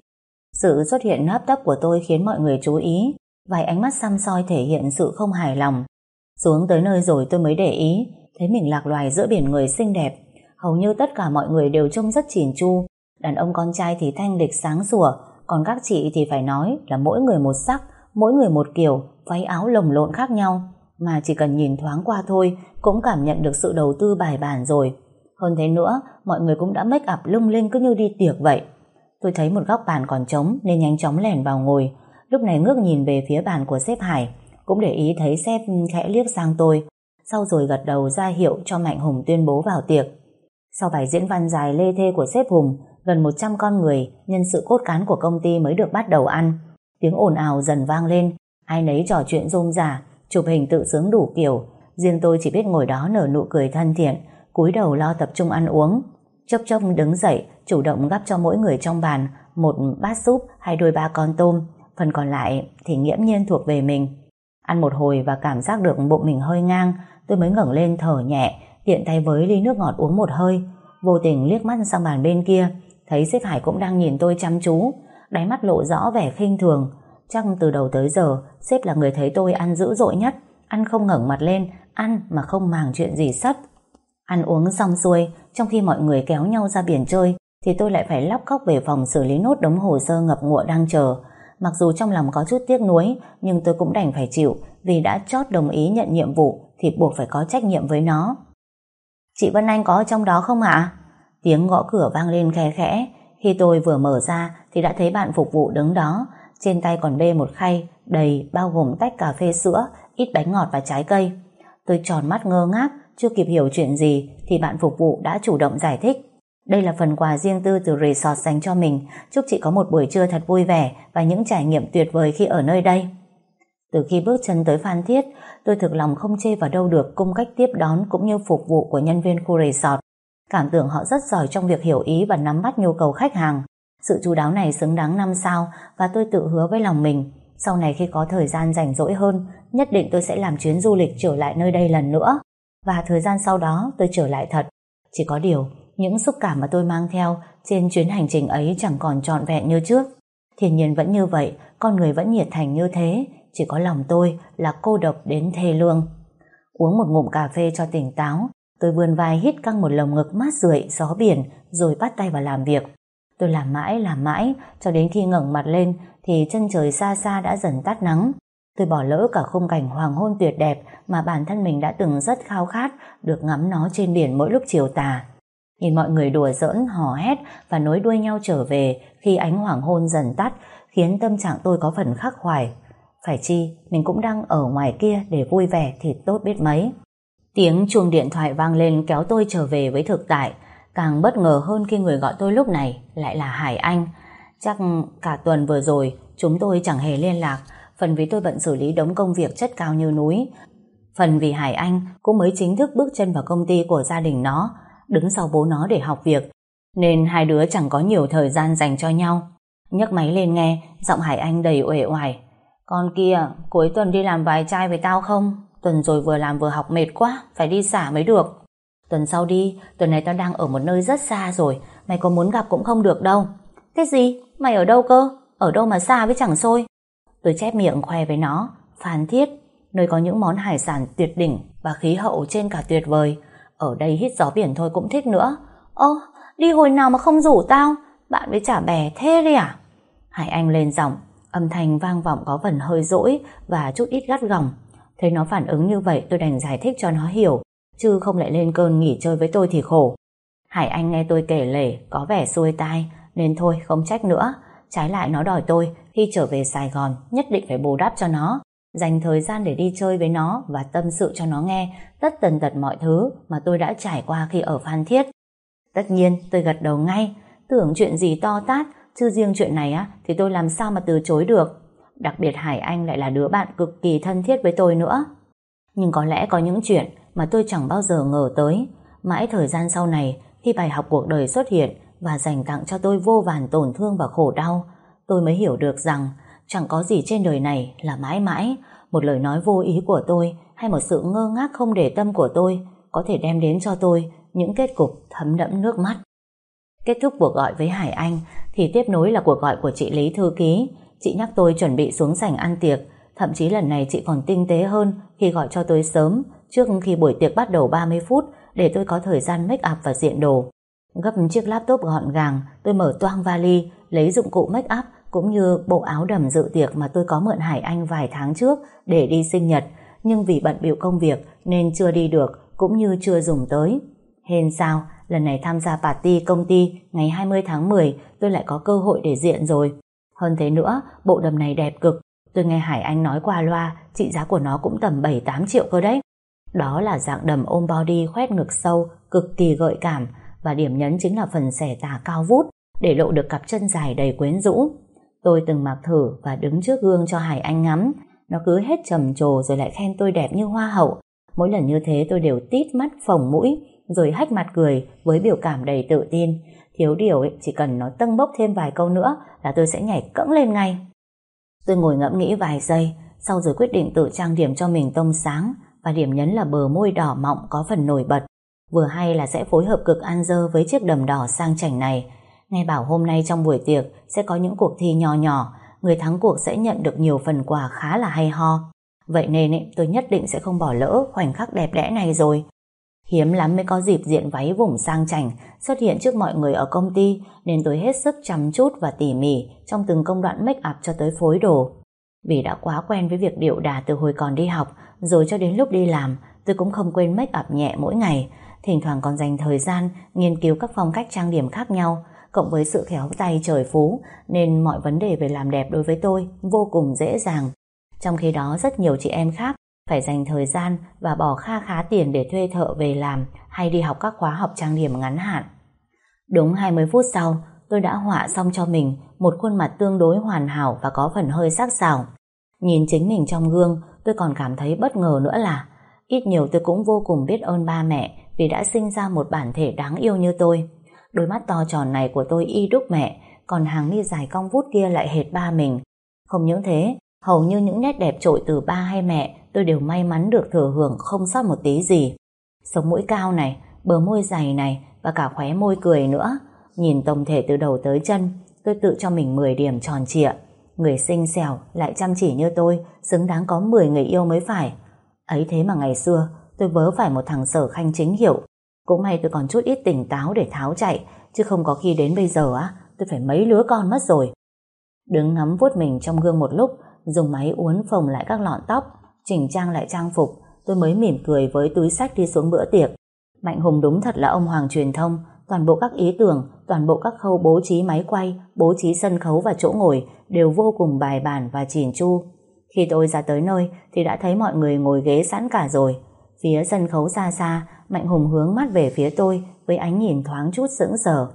[SPEAKER 1] Sự xuất hiện hấp tấp của tôi khiến mọi người chú ý. Vài ánh mắt xăm soi thể hiện sự không hài lòng. Xuống tới nơi rồi tôi mới để ý, thấy mình lạc loài giữa biển người xinh đẹp. Hầu như tất cả mọi người đều trông rất chỉn chu. Đàn ông con trai thì thanh lịch sáng sủa, còn các chị thì phải nói là mỗi người một sắc, mỗi người một kiểu, váy áo lồng lộn khác nhau. Mà chỉ cần nhìn thoáng qua thôi cũng cảm nhận được sự đầu tư bài bản rồi. Hơn thế nữa, mọi người cũng đã make up lung linh cứ như đi tiệc vậy. Tôi thấy một góc bàn còn trống nên nhanh chóng lẻn vào ngồi. Lúc này ngước nhìn về phía bàn của sếp Hải, cũng để ý thấy sếp khẽ liếc sang tôi. Sau rồi gật đầu ra hiệu cho Mạnh Hùng tuyên bố vào tiệc. Sau bài diễn văn dài lê thê của sếp Hùng, gần 100 con người, nhân sự cốt cán của công ty mới được bắt đầu ăn. Tiếng ồn ào dần vang lên, ai nấy trò chuyện rôm rả, chụp hình tự sướng đủ kiểu. Riêng tôi chỉ biết ngồi đó nở nụ cười thân thiện, cúi đầu lo tập trung ăn uống. Chốc chốc đứng dậy, chủ động gắp cho mỗi người trong bàn một bát súp hay đôi ba con tôm, phần còn lại thì nghiễm nhiên thuộc về mình. Ăn một hồi và cảm giác được bụng mình hơi ngang, tôi mới ngẩng lên thở nhẹ, tiện tay với ly nước ngọt uống một hơi, vô tình liếc mắt sang bàn bên kia, thấy sếp Hải cũng đang nhìn tôi chăm chú, đáy mắt lộ rõ vẻ khinh thường. Chắc từ đầu tới giờ, sếp là người thấy tôi ăn dữ dội nhất, ăn không ngẩng mặt lên, ăn mà không màng chuyện gì sắp. Ăn uống xong xuôi, trong khi mọi người kéo nhau ra biển chơi, thì tôi lại phải lóc khóc về phòng xử lý nốt đống hồ sơ ngập ngụa đang chờ. Mặc dù trong lòng có chút tiếc nuối, nhưng tôi cũng đành phải chịu, vì đã chót đồng ý nhận nhiệm vụ thì buộc phải có trách nhiệm với nó. Chị Vân Anh có ở trong đó không ạ? Tiếng gõ cửa vang lên khe khẽ. Khi tôi vừa mở ra thì đã thấy bạn phục vụ đứng đó. Trên tay còn bê một khay đầy bao gồm tách cà phê sữa, ít bánh ngọt và trái cây. Tôi tròn mắt ngơ ngác, chưa kịp hiểu chuyện gì thì bạn phục vụ đã chủ động giải thích. Đây là phần quà riêng tư từ resort dành cho mình. Chúc chị có một buổi trưa thật vui vẻ và những trải nghiệm tuyệt vời khi ở nơi đây. Từ khi bước chân tới Phan Thiết, tôi thực lòng không chê vào đâu được cung cách tiếp đón cũng như phục vụ của nhân viên khu resort. Cảm tưởng họ rất giỏi trong việc hiểu ý và nắm bắt nhu cầu khách hàng. Sự chú đáo này xứng đáng năm sao và tôi tự hứa với lòng mình. Sau này khi có thời gian rảnh rỗi hơn, nhất định tôi sẽ làm chuyến du lịch trở lại nơi đây lần nữa. Và thời gian sau đó tôi trở lại thật. Chỉ có điều, những xúc cảm mà tôi mang theo trên chuyến hành trình ấy chẳng còn trọn vẹn như trước. Thiên nhiên vẫn như vậy, con người vẫn nhiệt thành như thế, chỉ có lòng tôi là cô độc đến thê lương. Uống một ngụm cà phê cho tỉnh táo, tôi vươn vai hít căng một lồng ngực mát rượi gió biển rồi bắt tay vào làm việc. Tôi làm mãi làm mãi cho đến khi ngẩng mặt lên thì chân trời xa xa đã dần tắt nắng. Tôi bỏ lỡ cả khung cảnh hoàng hôn tuyệt đẹp mà bản thân mình đã từng rất khao khát được ngắm nó trên biển mỗi lúc chiều tà. Nhìn mọi người đùa giỡn, hò hét và nối đuôi nhau trở về khi ánh hoàng hôn dần tắt khiến tâm trạng tôi có phần khắc khoải. Phải chi, mình cũng đang ở ngoài kia để vui vẻ thì tốt biết mấy. Tiếng chuông điện thoại vang lên kéo tôi trở về với thực tại. Càng bất ngờ hơn khi người gọi tôi lúc này lại là Hải Anh. Chắc cả tuần vừa rồi chúng tôi chẳng hề liên lạc, phần vì tôi bận xử lý đống công việc chất cao như núi. Phần vì Hải Anh cũng mới chính thức bước chân vào công ty của gia đình nó, đứng sau bố nó để học việc, nên hai đứa chẳng có nhiều thời gian dành cho nhau. nhấc máy lên nghe, giọng Hải Anh đầy uể oải. Con kia, cuối tuần đi làm vài chai với tao không? Tuần rồi vừa làm vừa học mệt quá, phải đi xả mới được. Tuần sau đi, tuần này tao đang ở một nơi rất xa rồi, mày có muốn gặp cũng không được đâu. Cái gì? Mày ở đâu cơ? Ở đâu mà xa với chẳng xôi? Tôi chép miệng khoe với nó, Phan Thiết, nơi có những món hải sản tuyệt đỉnh và khí hậu trên cả tuyệt vời. Ở đây hít gió biển thôi cũng thích nữa. Ơ, đi hồi nào mà không rủ tao? Bạn với chả bè thế đi à? Hải Anh lên giọng, âm thanh vang vọng có phần hơi dỗi và chút ít gắt gỏng. Thấy nó phản ứng như vậy tôi đành giải thích cho nó hiểu, chứ không lại lên cơn nghỉ chơi với tôi thì khổ. Hải Anh nghe tôi kể lể, có vẻ xuôi tai, nên thôi không trách nữa. Trái lại nó đòi tôi, khi trở về Sài Gòn, nhất định phải bù đắp cho nó dành thời gian để đi chơi với nó và tâm sự cho nó nghe tất tần tật mọi thứ mà tôi đã trải qua khi ở Phan Thiết. Tất nhiên tôi gật đầu ngay, tưởng chuyện gì to tát, chứ riêng chuyện này á thì tôi làm sao mà từ chối được. Đặc biệt Hải Anh lại là đứa bạn cực kỳ thân thiết với tôi nữa. Nhưng có lẽ có những chuyện mà tôi chẳng bao giờ ngờ tới. Mãi thời gian sau này, khi bài học cuộc đời xuất hiện và dành tặng cho tôi vô vàn tổn thương và khổ đau, tôi mới hiểu được rằng Chẳng có gì trên đời này là mãi mãi Một lời nói vô ý của tôi Hay một sự ngơ ngác không để tâm của tôi Có thể đem đến cho tôi Những kết cục thấm đẫm nước mắt Kết thúc cuộc gọi với Hải Anh thì tiếp nối là cuộc gọi của chị Lý Thư Ký. Chị nhắc tôi chuẩn bị xuống sảnh ăn tiệc. Thậm chí lần này chị còn tinh tế hơn Khi gọi cho tôi sớm Trước khi buổi tiệc bắt đầu 30 phút Để tôi có thời gian make up và diện đồ. Gấp chiếc laptop gọn gàng Tôi mở toang vali Lấy dụng cụ make up cũng như bộ áo đầm dự tiệc mà tôi có mượn Hải Anh vài tháng trước để đi sinh nhật, nhưng vì bận biểu công việc nên chưa đi được, cũng như chưa dùng tới. Hên sao, lần này tham gia party công ty ngày 20 tháng 10 tôi lại có cơ hội để diện rồi. Hơn thế nữa, bộ đầm này đẹp cực. Tôi nghe Hải Anh nói qua loa, trị giá của nó cũng tầm 7-8 triệu cơ đấy. Đó là dạng đầm ôm body khoét ngực sâu, cực kỳ gợi cảm, và điểm nhấn chính là phần xẻ tà cao vút, để lộ được cặp chân dài đầy quyến rũ. Tôi từng mặc thử và đứng trước gương cho Hải Anh ngắm. Nó cứ hết trầm trồ rồi lại khen tôi đẹp như hoa hậu. Mỗi lần như thế tôi đều tít mắt phồng mũi rồi hách mặt cười với biểu cảm đầy tự tin. Thiếu điều ấy, chỉ cần nó tâng bốc thêm vài câu nữa là tôi sẽ nhảy cẫng lên ngay. Tôi ngồi ngẫm nghĩ vài giây sau rồi quyết định tự trang điểm cho mình tông sáng và điểm nhấn là bờ môi đỏ mọng có phần nổi bật. Vừa hay là sẽ phối hợp cực an dơ với chiếc đầm đỏ sang chảnh này Nghe bảo hôm nay trong buổi tiệc sẽ có những cuộc thi nhỏ nhỏ, người thắng cuộc sẽ nhận được nhiều phần quà khá là hay ho. Vậy nên ấy, tôi nhất định sẽ không bỏ lỡ khoảnh khắc đẹp đẽ này rồi. Hiếm lắm mới có dịp diện váy vùng sang chảnh xuất hiện trước mọi người ở công ty nên tôi hết sức chăm chút và tỉ mỉ trong từng công đoạn make up cho tới phối đồ. Vì đã quá quen với việc điệu đà từ hồi còn đi học rồi cho đến lúc đi làm tôi cũng không quên make up nhẹ mỗi ngày thỉnh thoảng còn dành thời gian nghiên cứu các phong cách trang điểm khác nhau, cộng với sự khéo tay trời phú, nên mọi vấn đề về làm đẹp đối với tôi vô cùng dễ dàng. Trong khi đó rất nhiều chị em khác phải dành thời gian và bỏ kha khá tiền để thuê thợ về làm hay đi học các khóa học trang điểm ngắn hạn. Đúng 20 phút sau, tôi đã họa xong cho mình một khuôn mặt tương đối hoàn hảo và có phần hơi sắc sảo. Nhìn chính mình trong gương, tôi còn cảm thấy bất ngờ nữa là ít nhiều tôi cũng vô cùng biết ơn ba mẹ vì đã sinh ra một bản thể đáng yêu như tôi. Đôi mắt to tròn này của tôi y đúc mẹ, còn hàng mi dài cong vút kia lại hệt ba mình. Không những thế, hầu như những nét đẹp trội từ ba hay mẹ tôi đều may mắn được thừa hưởng không sót một tí gì. Sống mũi cao này, bờ môi dày này và cả khóe môi cười nữa. Nhìn tổng thể từ đầu tới chân, tôi tự cho mình 10 điểm tròn trịa. Người xinh xẻo, lại chăm chỉ như tôi, xứng đáng có 10 người yêu mới phải. Ấy thế mà ngày xưa, tôi vớ phải một thằng sở khanh chính hiệu. Cũng may tôi còn chút ít tỉnh táo để tháo chạy, chứ không có khi đến bây giờ á, tôi phải mấy lứa con mất rồi. Đứng ngắm vuốt mình trong gương một lúc, dùng máy uốn phồng lại các lọn tóc, chỉnh trang lại trang phục, tôi mới mỉm cười với túi sách đi xuống bữa tiệc. Mạnh Hùng đúng thật là ông hoàng truyền thông, toàn bộ các ý tưởng, toàn bộ các khâu bố trí máy quay, bố trí sân khấu và chỗ ngồi đều vô cùng bài bản và chỉn chu. Khi tôi ra tới nơi thì đã thấy mọi người ngồi ghế sẵn cả rồi. Phía sân khấu xa xa, Mạnh Hùng hướng mắt về phía tôi với ánh nhìn thoáng chút sững sờ.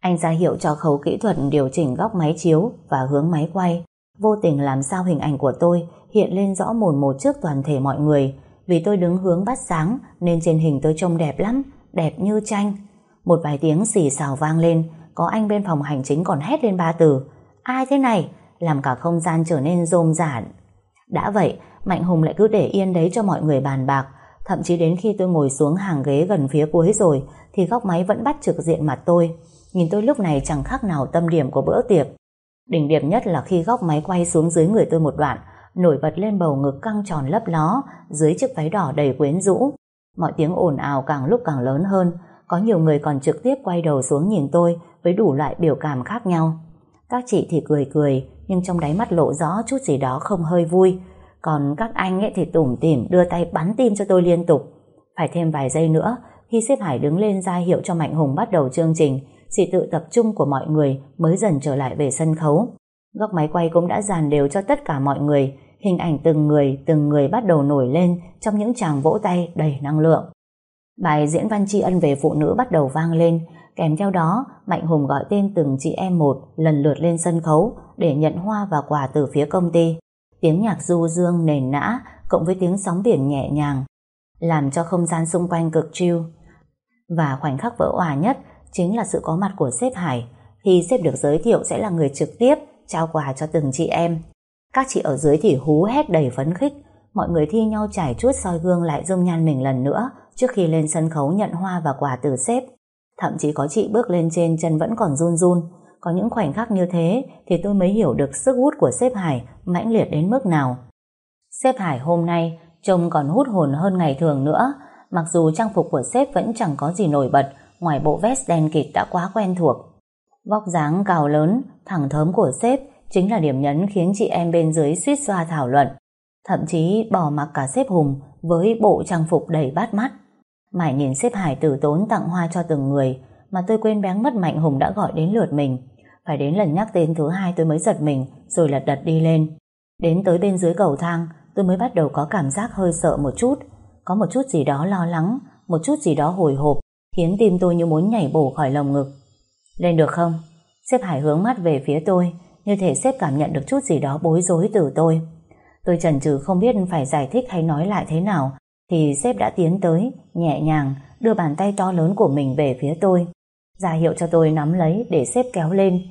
[SPEAKER 1] Anh ra hiệu cho khấu kỹ thuật điều chỉnh góc máy chiếu và hướng máy quay, vô tình làm sao hình ảnh của tôi hiện lên rõ mồn một trước toàn thể mọi người. Vì tôi đứng hướng bắt sáng nên trên hình tôi trông đẹp lắm, đẹp như tranh. Một vài tiếng xì xào vang lên, có anh bên phòng hành chính còn hét lên ba từ. Ai thế này? Làm cả không gian trở nên rôm rả. Đã vậy, Mạnh Hùng lại cứ để yên đấy cho mọi người bàn bạc. Thậm chí đến khi tôi ngồi xuống hàng ghế gần phía cuối rồi, thì góc máy vẫn bắt trực diện mặt tôi. Nhìn tôi lúc này chẳng khác nào tâm điểm của bữa tiệc. Đỉnh điểm nhất là khi góc máy quay xuống dưới người tôi một đoạn, nổi bật lên bầu ngực căng tròn lấp ló, dưới chiếc váy đỏ đầy quyến rũ. Mọi tiếng ồn ào càng lúc càng lớn hơn, có nhiều người còn trực tiếp quay đầu xuống nhìn tôi với đủ loại biểu cảm khác nhau. Các chị thì cười cười, nhưng trong đáy mắt lộ rõ chút gì đó không hơi vui. Còn các anh ấy thì tủm tỉm đưa tay bắn tim cho tôi liên tục. Phải thêm vài giây nữa, khi xếp Hải đứng lên ra hiệu cho Mạnh Hùng bắt đầu chương trình, sự tự tập trung của mọi người mới dần trở lại về sân khấu. Góc máy quay cũng đã dàn đều cho tất cả mọi người, hình ảnh từng người, từng người bắt đầu nổi lên trong những tràng vỗ tay đầy năng lượng. Bài diễn văn tri ân về phụ nữ bắt đầu vang lên, kèm theo đó Mạnh Hùng gọi tên từng chị em một lần lượt lên sân khấu để nhận hoa và quà từ phía công ty. Tiếng nhạc du dương nền nã cộng với tiếng sóng biển nhẹ nhàng làm cho không gian xung quanh cực chill. Và khoảnh khắc vỡ hòa nhất chính là sự có mặt của sếp Hải khi sếp được giới thiệu sẽ là người trực tiếp trao quà cho từng chị em. Các chị ở dưới thì hú hét đầy phấn khích, mọi người thi nhau trải chuốt soi gương lại dung nhan mình lần nữa trước khi lên sân khấu nhận hoa và quà từ sếp. Thậm chí có chị bước lên trên chân vẫn còn run run. Có những khoảnh khắc như thế thì tôi mới hiểu được sức hút của sếp Hải mãnh liệt đến mức nào. Sếp Hải hôm nay trông còn hút hồn hơn ngày thường nữa, mặc dù trang phục của sếp vẫn chẳng có gì nổi bật ngoài bộ vest đen kịt đã quá quen thuộc. Vóc dáng cao lớn, thẳng thớm của sếp chính là điểm nhấn khiến chị em bên dưới suýt xoa thảo luận. Thậm chí bỏ mặc cả sếp Hùng với bộ trang phục đầy bát mắt. Mải nhìn sếp Hải tử tốn tặng hoa cho từng người mà tôi quên bén mất Mạnh Hùng đã gọi đến lượt mình. Phải đến lần nhắc tên thứ hai tôi mới giật mình rồi lật đật đi lên. Đến tới bên dưới cầu thang tôi mới bắt đầu có cảm giác hơi sợ một chút. Có một chút gì đó lo lắng, một chút gì đó hồi hộp khiến tim tôi như muốn nhảy bổ khỏi lồng ngực. Lên được không? Sếp Hải hướng mắt về phía tôi như thể sếp cảm nhận được chút gì đó bối rối từ tôi. Tôi chần chừ không biết phải giải thích hay nói lại thế nào thì sếp đã tiến tới, nhẹ nhàng đưa bàn tay to lớn của mình về phía tôi, ra hiệu cho tôi nắm lấy để sếp kéo lên.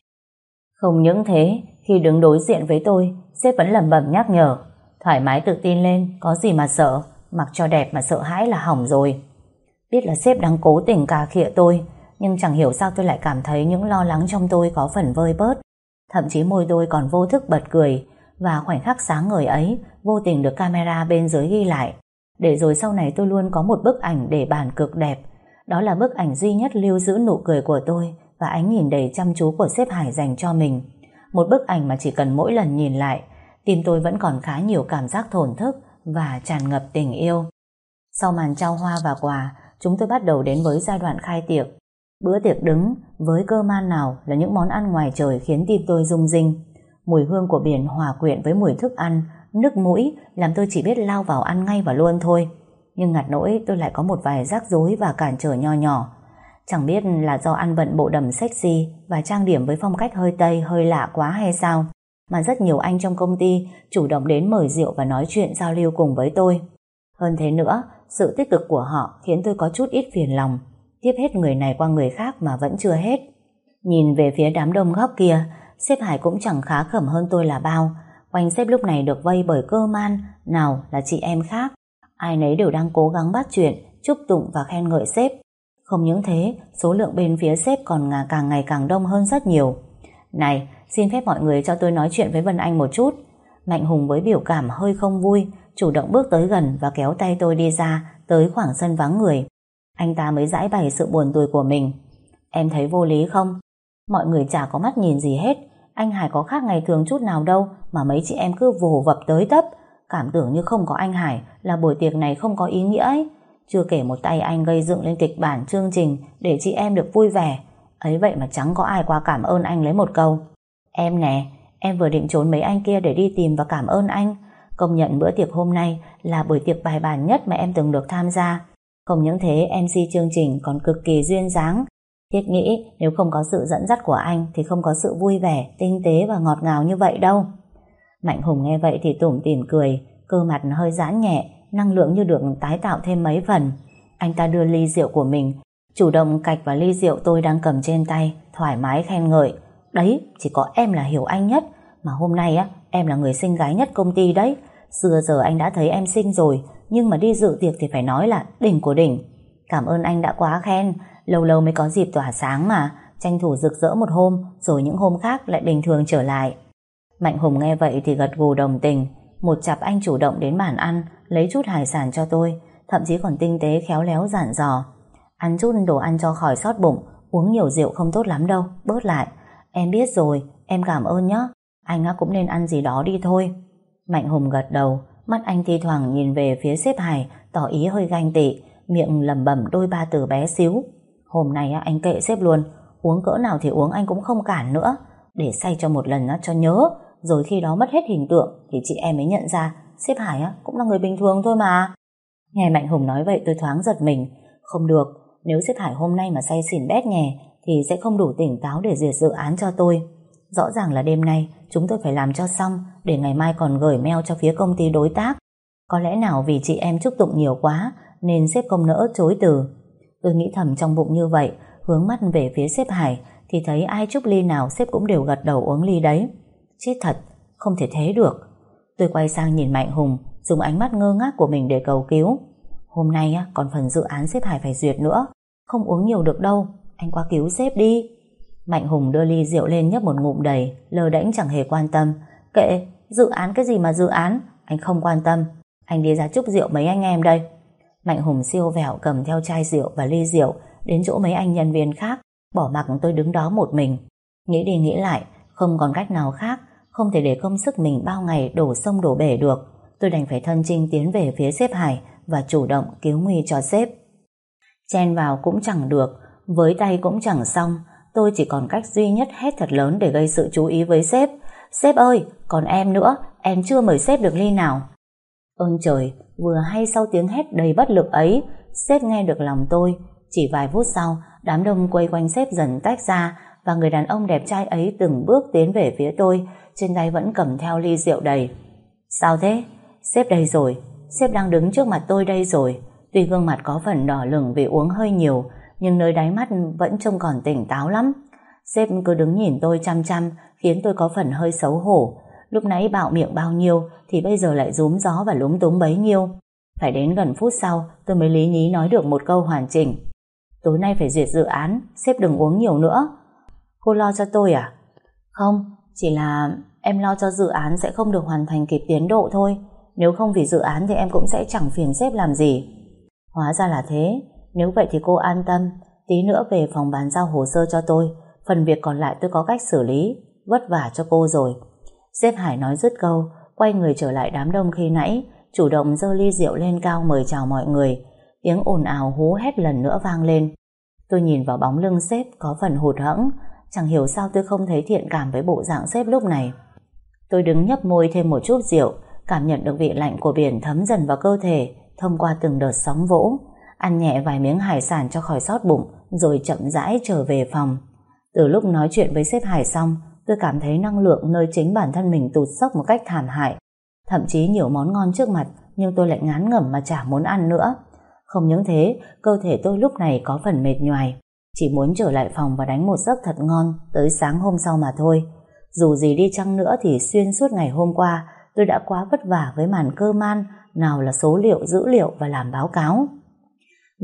[SPEAKER 1] Không những thế, khi đứng đối diện với tôi, sếp vẫn lẩm bẩm nhắc nhở, thoải mái tự tin lên, có gì mà sợ, mặc cho đẹp mà sợ hãi là hỏng rồi. Biết là sếp đang cố tình cà khịa tôi, nhưng chẳng hiểu sao tôi lại cảm thấy những lo lắng trong tôi có phần vơi bớt. Thậm chí môi tôi còn vô thức bật cười, và khoảnh khắc sáng ngời ấy vô tình được camera bên dưới ghi lại. Để rồi sau này tôi luôn có một bức ảnh để bàn cực đẹp. Đó là bức ảnh duy nhất lưu giữ nụ cười của tôi và ánh nhìn đầy chăm chú của sếp Hải dành cho mình. Một bức ảnh mà chỉ cần mỗi lần nhìn lại tim tôi vẫn còn khá nhiều cảm giác thổn thức và tràn ngập tình yêu. Sau màn trao hoa và quà chúng tôi bắt đầu đến với giai đoạn khai tiệc. Bữa tiệc đứng với cơ man nào là những món ăn ngoài trời khiến tim tôi rung rinh. Mùi hương của biển hòa quyện với mùi thức ăn, nước mũi làm tôi chỉ biết lao vào ăn ngay và luôn thôi. Nhưng ngặt nỗi tôi lại có một vài rắc rối và cản trở nho nhỏ. Chẳng biết là do ăn bận bộ đầm sexy và trang điểm với phong cách hơi Tây hơi lạ quá hay sao mà rất nhiều anh trong công ty chủ động đến mời rượu và nói chuyện giao lưu cùng với tôi. Hơn thế nữa, sự tích cực của họ khiến tôi có chút ít phiền lòng, tiếp hết người này qua người khác mà vẫn chưa hết. Nhìn về phía đám đông góc kia, sếp Hải cũng chẳng khá khẩm hơn tôi là bao. Quanh sếp lúc này được vây bởi cơ man, nào là chị em khác. Ai nấy đều đang cố gắng bắt chuyện, chúc tụng và khen ngợi sếp. Không những thế, số lượng bên phía sếp còn càng ngày càng đông hơn rất nhiều. Này, xin phép mọi người cho tôi nói chuyện với Vân Anh một chút. Mạnh Hùng với biểu cảm hơi không vui, chủ động bước tới gần và kéo tay tôi đi ra tới khoảng sân vắng người. Anh ta mới giải bày sự buồn tủi của mình. Em thấy vô lý không? Mọi người chả có mắt nhìn gì hết. Anh Hải có khác ngày thường chút nào đâu mà mấy chị em cứ vồ vập tới tấp. Cảm tưởng như không có anh Hải là buổi tiệc này không có ý nghĩa ấy. Chưa kể một tay anh gây dựng lên kịch bản chương trình để chị em được vui vẻ. Ấy vậy mà chẳng có ai qua cảm ơn anh lấy một câu. Em nè, em vừa định trốn mấy anh kia để đi tìm và cảm ơn anh. Công nhận bữa tiệc hôm nay là buổi tiệc bài bản nhất mà em từng được tham gia. Không những thế MC chương trình còn cực kỳ duyên dáng. Thiết nghĩ nếu không có sự dẫn dắt của anh thì không có sự vui vẻ, tinh tế và ngọt ngào như vậy đâu. Mạnh Hùng nghe vậy thì tủm tỉm cười, cơ mặt hơi giãn nhẹ, năng lượng như được tái tạo thêm mấy phần. Anh ta đưa ly rượu của mình, chủ động cạch vào ly rượu tôi đang cầm trên tay, thoải mái khen ngợi. Đấy, chỉ có em là hiểu anh nhất, mà hôm nay á em là người xinh gái nhất công ty đấy. Xưa giờ anh đã thấy em xinh rồi, nhưng mà đi dự tiệc thì phải nói là đỉnh của đỉnh. Cảm ơn anh đã quá khen, lâu lâu mới có dịp tỏa sáng mà, tranh thủ rực rỡ một hôm, rồi những hôm khác lại bình thường trở lại. Mạnh Hùng nghe vậy thì gật gù đồng tình, một chặp anh chủ động đến bàn ăn, lấy chút hải sản cho tôi, thậm chí còn tinh tế khéo léo giản dò. Ăn chút đồ ăn cho khỏi sót bụng, uống nhiều rượu không tốt lắm đâu, bớt lại. Em biết rồi, em cảm ơn nhé. Anh cũng nên ăn gì đó đi thôi. Mạnh Hùng gật đầu, mắt anh thi thoảng nhìn về phía xếp Hải, tỏ ý hơi ganh tị, miệng lẩm bẩm đôi ba từ bé xíu. Hôm nay anh kệ xếp luôn, uống cỡ nào thì uống anh cũng không cản nữa, để say cho một lần cho nhớ, rồi khi đó mất hết hình tượng thì chị em mới nhận ra xếp Hải cũng là người bình thường thôi mà. Nghe Mạnh Hùng nói vậy tôi thoáng giật mình, không được, nếu xếp Hải hôm nay mà say xỉn bét nhè thì sẽ không đủ tỉnh táo để duyệt dự án cho tôi. Rõ ràng là đêm nay chúng tôi phải làm cho xong để ngày mai còn gửi mail cho phía công ty đối tác. Có lẽ nào vì chị em chúc tụng nhiều quá nên sếp không nỡ chối từ. Tôi nghĩ thầm trong bụng như vậy, hướng mắt về phía sếp Hải thì thấy ai chúc ly nào sếp cũng đều gật đầu uống ly đấy. Chết thật, không thể thế được. Tôi quay sang nhìn Mạnh Hùng, dùng ánh mắt ngơ ngác của mình để cầu cứu. Hôm nay còn phần dự án sếp Hải phải duyệt nữa, không uống nhiều được đâu, anh qua cứu sếp đi. Mạnh Hùng đưa ly rượu lên nhấp một ngụm đầy, lơ đễnh chẳng hề quan tâm. Kệ, dự án cái gì mà dự án, anh không quan tâm. Anh đi ra chúc rượu mấy anh em đây. Mạnh Hùng siêu vẻo cầm theo chai rượu và ly rượu đến chỗ mấy anh nhân viên khác, bỏ mặc tôi đứng đó một mình. Nghĩ đi nghĩ lại, không còn cách nào khác, không thể để công sức mình bao ngày đổ sông đổ bể được. Tôi đành phải thân trinh tiến về phía sếp Hải và chủ động cứu nguy cho sếp. Chen vào cũng chẳng được, với tay cũng chẳng xong, tôi chỉ còn cách duy nhất hét thật lớn để gây sự chú ý với sếp. Sếp ơi, còn em nữa, em chưa mời sếp được ly nào. Ơn trời, vừa hay sau tiếng hét đầy bất lực ấy, sếp nghe được lòng tôi. Chỉ vài phút sau, đám đông quay quanh sếp dần tách ra và người đàn ông đẹp trai ấy từng bước tiến về phía tôi, trên tay vẫn cầm theo ly rượu đầy. Sao thế? Sếp đây rồi, sếp đang đứng trước mặt tôi đây rồi. Tuy gương mặt có phần đỏ lửng vì uống hơi nhiều, nhưng nơi đáy mắt vẫn trông còn tỉnh táo lắm. Sếp cứ đứng nhìn tôi chăm chăm, khiến tôi có phần hơi xấu hổ. Lúc nãy bạo miệng bao nhiêu, thì bây giờ lại rúm gió và lúng túng bấy nhiêu. Phải đến gần phút sau, tôi mới lý nhí nói được một câu hoàn chỉnh. Tối nay phải duyệt dự án, sếp đừng uống nhiều nữa. Cô lo cho tôi à? Không, chỉ là em lo cho dự án sẽ không được hoàn thành kịp tiến độ thôi. Nếu không vì dự án thì em cũng sẽ chẳng phiền sếp làm gì. Hóa ra là thế, nếu vậy thì cô an tâm, tí nữa về phòng bàn giao hồ sơ cho tôi, phần việc còn lại tôi có cách xử lý, vất vả cho cô rồi. xếp Hải nói dứt câu, quay người trở lại đám đông khi nãy, chủ động dơ ly rượu lên cao mời chào mọi người. tiếng ồn ào hú hét lần nữa vang lên. Tôi nhìn vào bóng lưng sếp có phần hụt hẫng, chẳng hiểu sao tôi không thấy thiện cảm với bộ dạng sếp lúc này. Tôi đứng nhấp môi thêm một chút rượu, cảm nhận được vị lạnh của biển thấm dần vào cơ thể thông qua từng đợt sóng vỗ, ăn nhẹ vài miếng hải sản cho khỏi sót bụng, rồi chậm rãi trở về phòng. Từ lúc nói chuyện với sếp Hải xong, tôi cảm thấy năng lượng nơi chính bản thân mình tụt sốc một cách thảm hại. Thậm chí nhiều món ngon trước mặt, nhưng tôi lại ngán ngẩm mà chả muốn ăn nữa. Không những thế, cơ thể tôi lúc này có phần mệt nhoài. Chỉ muốn trở lại phòng và đánh một giấc thật ngon tới sáng hôm sau mà thôi. Dù gì đi chăng nữa thì xuyên suốt ngày hôm qua tôi đã quá vất vả với màn cơ man nào là số liệu, dữ liệu và làm báo cáo.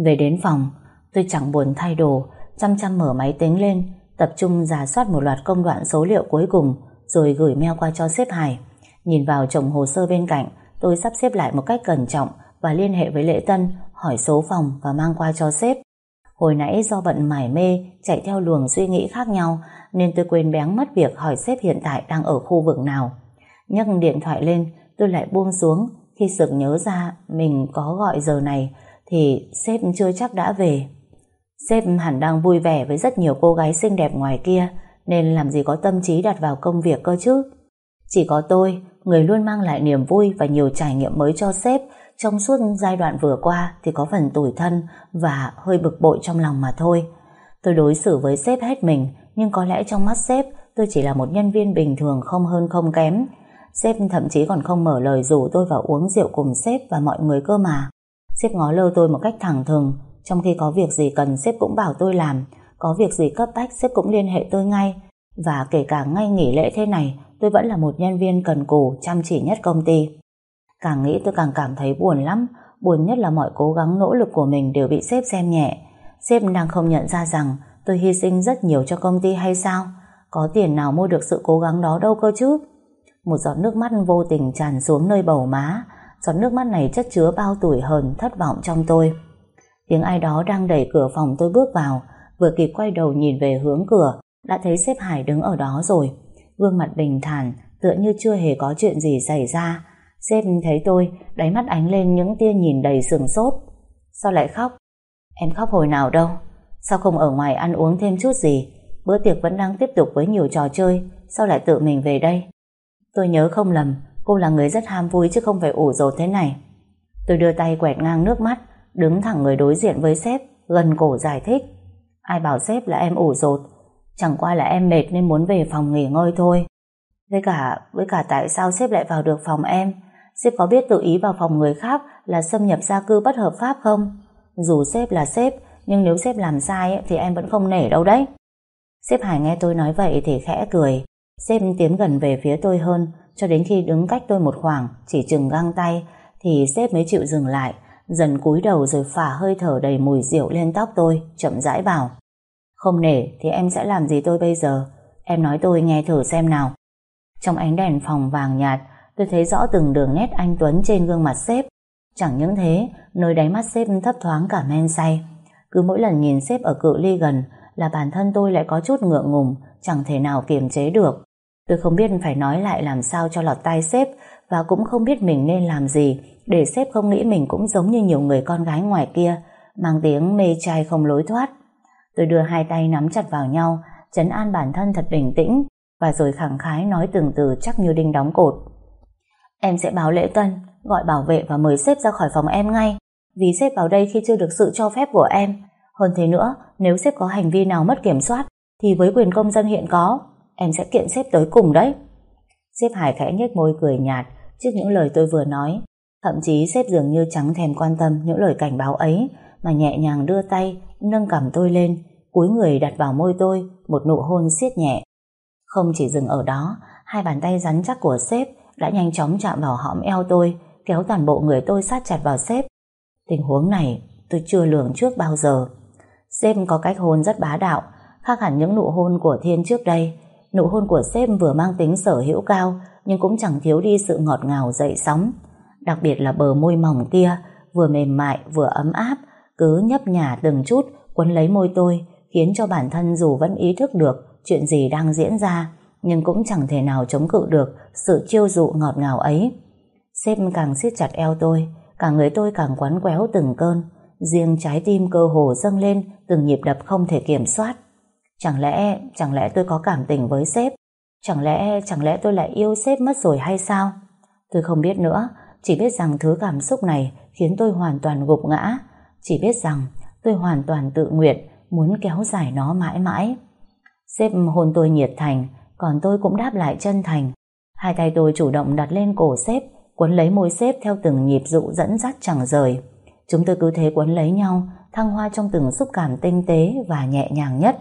[SPEAKER 1] Về đến phòng, tôi chẳng buồn thay đồ, chăm chăm mở máy tính lên, tập trung giả soát một loạt công đoạn số liệu cuối cùng rồi gửi mail qua cho sếp Hải. Nhìn vào chồng hồ sơ bên cạnh, tôi sắp xếp lại một cách cẩn trọng và liên hệ với Lễ Tân hỏi số phòng và mang qua cho sếp. Hồi nãy do bận mải mê, chạy theo luồng suy nghĩ khác nhau nên tôi quên béng mất việc hỏi sếp hiện tại đang ở khu vực nào. Nhấc điện thoại lên, tôi lại buông xuống khi sực nhớ ra mình có gọi giờ này thì sếp chưa chắc đã về. Sếp hẳn đang vui vẻ với rất nhiều cô gái xinh đẹp ngoài kia nên làm gì có tâm trí đặt vào công việc cơ chứ. Chỉ có tôi, người luôn mang lại niềm vui và nhiều trải nghiệm mới cho sếp trong suốt giai đoạn vừa qua thì có phần tủi thân và hơi bực bội trong lòng mà thôi. Tôi đối xử với sếp hết mình nhưng có lẽ trong mắt sếp tôi chỉ là một nhân viên bình thường không hơn không kém. Sếp thậm chí còn không mở lời rủ tôi vào uống rượu cùng sếp và mọi người cơ mà. Sếp ngó lơ tôi một cách thẳng thừng trong khi có việc gì cần sếp cũng bảo tôi làm, có việc gì cấp bách sếp cũng liên hệ tôi ngay và kể cả ngay nghỉ lễ thế này, tôi vẫn là một nhân viên cần cù, chăm chỉ nhất công ty. Càng nghĩ tôi càng cảm thấy buồn lắm, buồn nhất là mọi cố gắng nỗ lực của mình đều bị sếp xem nhẹ. Sếp đang không nhận ra rằng tôi hy sinh rất nhiều cho công ty hay sao? Có tiền nào mua được sự cố gắng đó đâu cơ chứ? Một giọt nước mắt vô tình tràn xuống nơi bầu má Giọt nước mắt này chất chứa bao tuổi hờn, thất vọng trong tôi Tiếng ai đó đang đẩy cửa phòng tôi bước vào. Vừa kịp quay đầu nhìn về hướng cửa, Đã thấy sếp Hải đứng ở đó rồi. Gương mặt bình thản, Tựa như chưa hề có chuyện gì xảy ra. Sếp thấy tôi, Đáy mắt ánh lên những tia nhìn đầy sừng sốt. Sao lại khóc? Em khóc hồi nào đâu? Sao không ở ngoài ăn uống thêm chút gì? Bữa tiệc vẫn đang tiếp tục với nhiều trò chơi, Sao lại tự mình về đây? Tôi nhớ không lầm, Cô là người rất ham vui chứ không phải ủ rột thế này. Tôi đưa tay quẹt ngang nước mắt Đứng thẳng người đối diện với sếp, Gần cổ giải thích. Ai bảo sếp là em ủ rột, Chẳng qua là em mệt nên muốn về phòng nghỉ ngơi thôi. Với cả Với cả tại sao sếp lại vào được phòng em? Sếp có biết tự ý vào phòng người khác Là xâm nhập gia cư bất hợp pháp không? Dù sếp là sếp, Nhưng nếu sếp làm sai Thì em vẫn không nể đâu đấy. Sếp Hải nghe tôi nói vậy thì khẽ cười. Sếp tiến gần về phía tôi hơn, cho đến khi đứng cách tôi một khoảng, chỉ chừng găng tay, thì sếp mới chịu dừng lại dần cúi đầu rồi phả hơi thở đầy mùi rượu lên tóc tôi, chậm rãi bảo, không nể, thì em sẽ làm gì tôi bây giờ? Em nói tôi nghe thử xem nào. Trong ánh đèn phòng vàng nhạt, tôi thấy rõ từng đường nét anh Tuấn trên gương mặt sếp. Chẳng những thế, nơi đáy mắt sếp thấp thoáng cả men say. Cứ mỗi lần nhìn sếp ở cự ly gần là bản thân tôi lại có chút ngượng ngùng, chẳng thể nào kiềm chế được. Tôi không biết phải nói lại làm sao cho lọt tai sếp và cũng không biết mình nên làm gì để sếp không nghĩ mình cũng giống như nhiều người con gái ngoài kia mang tiếng mê trai không lối thoát. Tôi đưa hai tay nắm chặt vào nhau chấn an bản thân thật bình tĩnh và rồi khẳng khái nói từng từ chắc như đinh đóng cột. Em sẽ báo lễ tân, gọi bảo vệ và mời sếp ra khỏi phòng em ngay vì sếp vào đây khi chưa được sự cho phép của em. Hơn thế nữa, nếu sếp có hành vi nào mất kiểm soát thì với quyền công dân hiện có em sẽ kiện sếp tới cùng đấy. Sếp Hải khẽ nhếch môi cười nhạt trước những lời tôi vừa nói. Thậm chí sếp dường như chẳng thèm quan tâm những lời cảnh báo ấy, mà nhẹ nhàng đưa tay, nâng cầm tôi lên, cúi người đặt vào môi tôi, một nụ hôn siết nhẹ. Không chỉ dừng ở đó, hai bàn tay rắn chắc của sếp đã nhanh chóng chạm vào hõm eo tôi, kéo toàn bộ người tôi sát chặt vào sếp. Tình huống này tôi chưa lường trước bao giờ. Sếp có cách hôn rất bá đạo, khác hẳn những nụ hôn của Thiên trước đây Nụ hôn của sếp vừa mang tính sở hữu cao, nhưng cũng chẳng thiếu đi sự ngọt ngào dậy sóng. Đặc biệt là bờ môi mỏng kia vừa mềm mại vừa ấm áp cứ nhấp nhả từng chút quấn lấy môi tôi khiến cho bản thân dù vẫn ý thức được chuyện gì đang diễn ra nhưng cũng chẳng thể nào chống cự được sự chiêu dụ ngọt ngào ấy. Sếp càng siết chặt eo tôi cả người tôi càng quấn quéo từng cơn riêng trái tim cơ hồ dâng lên từng nhịp đập không thể kiểm soát. Chẳng lẽ, chẳng lẽ tôi có cảm tình với sếp? Chẳng lẽ, chẳng lẽ tôi lại yêu sếp mất rồi hay sao? Tôi không biết nữa, chỉ biết rằng thứ cảm xúc này khiến tôi hoàn toàn gục ngã. Chỉ biết rằng tôi hoàn toàn tự nguyện muốn kéo dài nó mãi mãi. Sếp hôn tôi nhiệt thành, còn tôi cũng đáp lại chân thành. Hai tay tôi chủ động đặt lên cổ sếp, quấn lấy môi sếp theo từng nhịp dụ dẫn dắt chẳng rời. Chúng tôi cứ thế quấn lấy nhau, thăng hoa trong từng xúc cảm tinh tế và nhẹ nhàng nhất.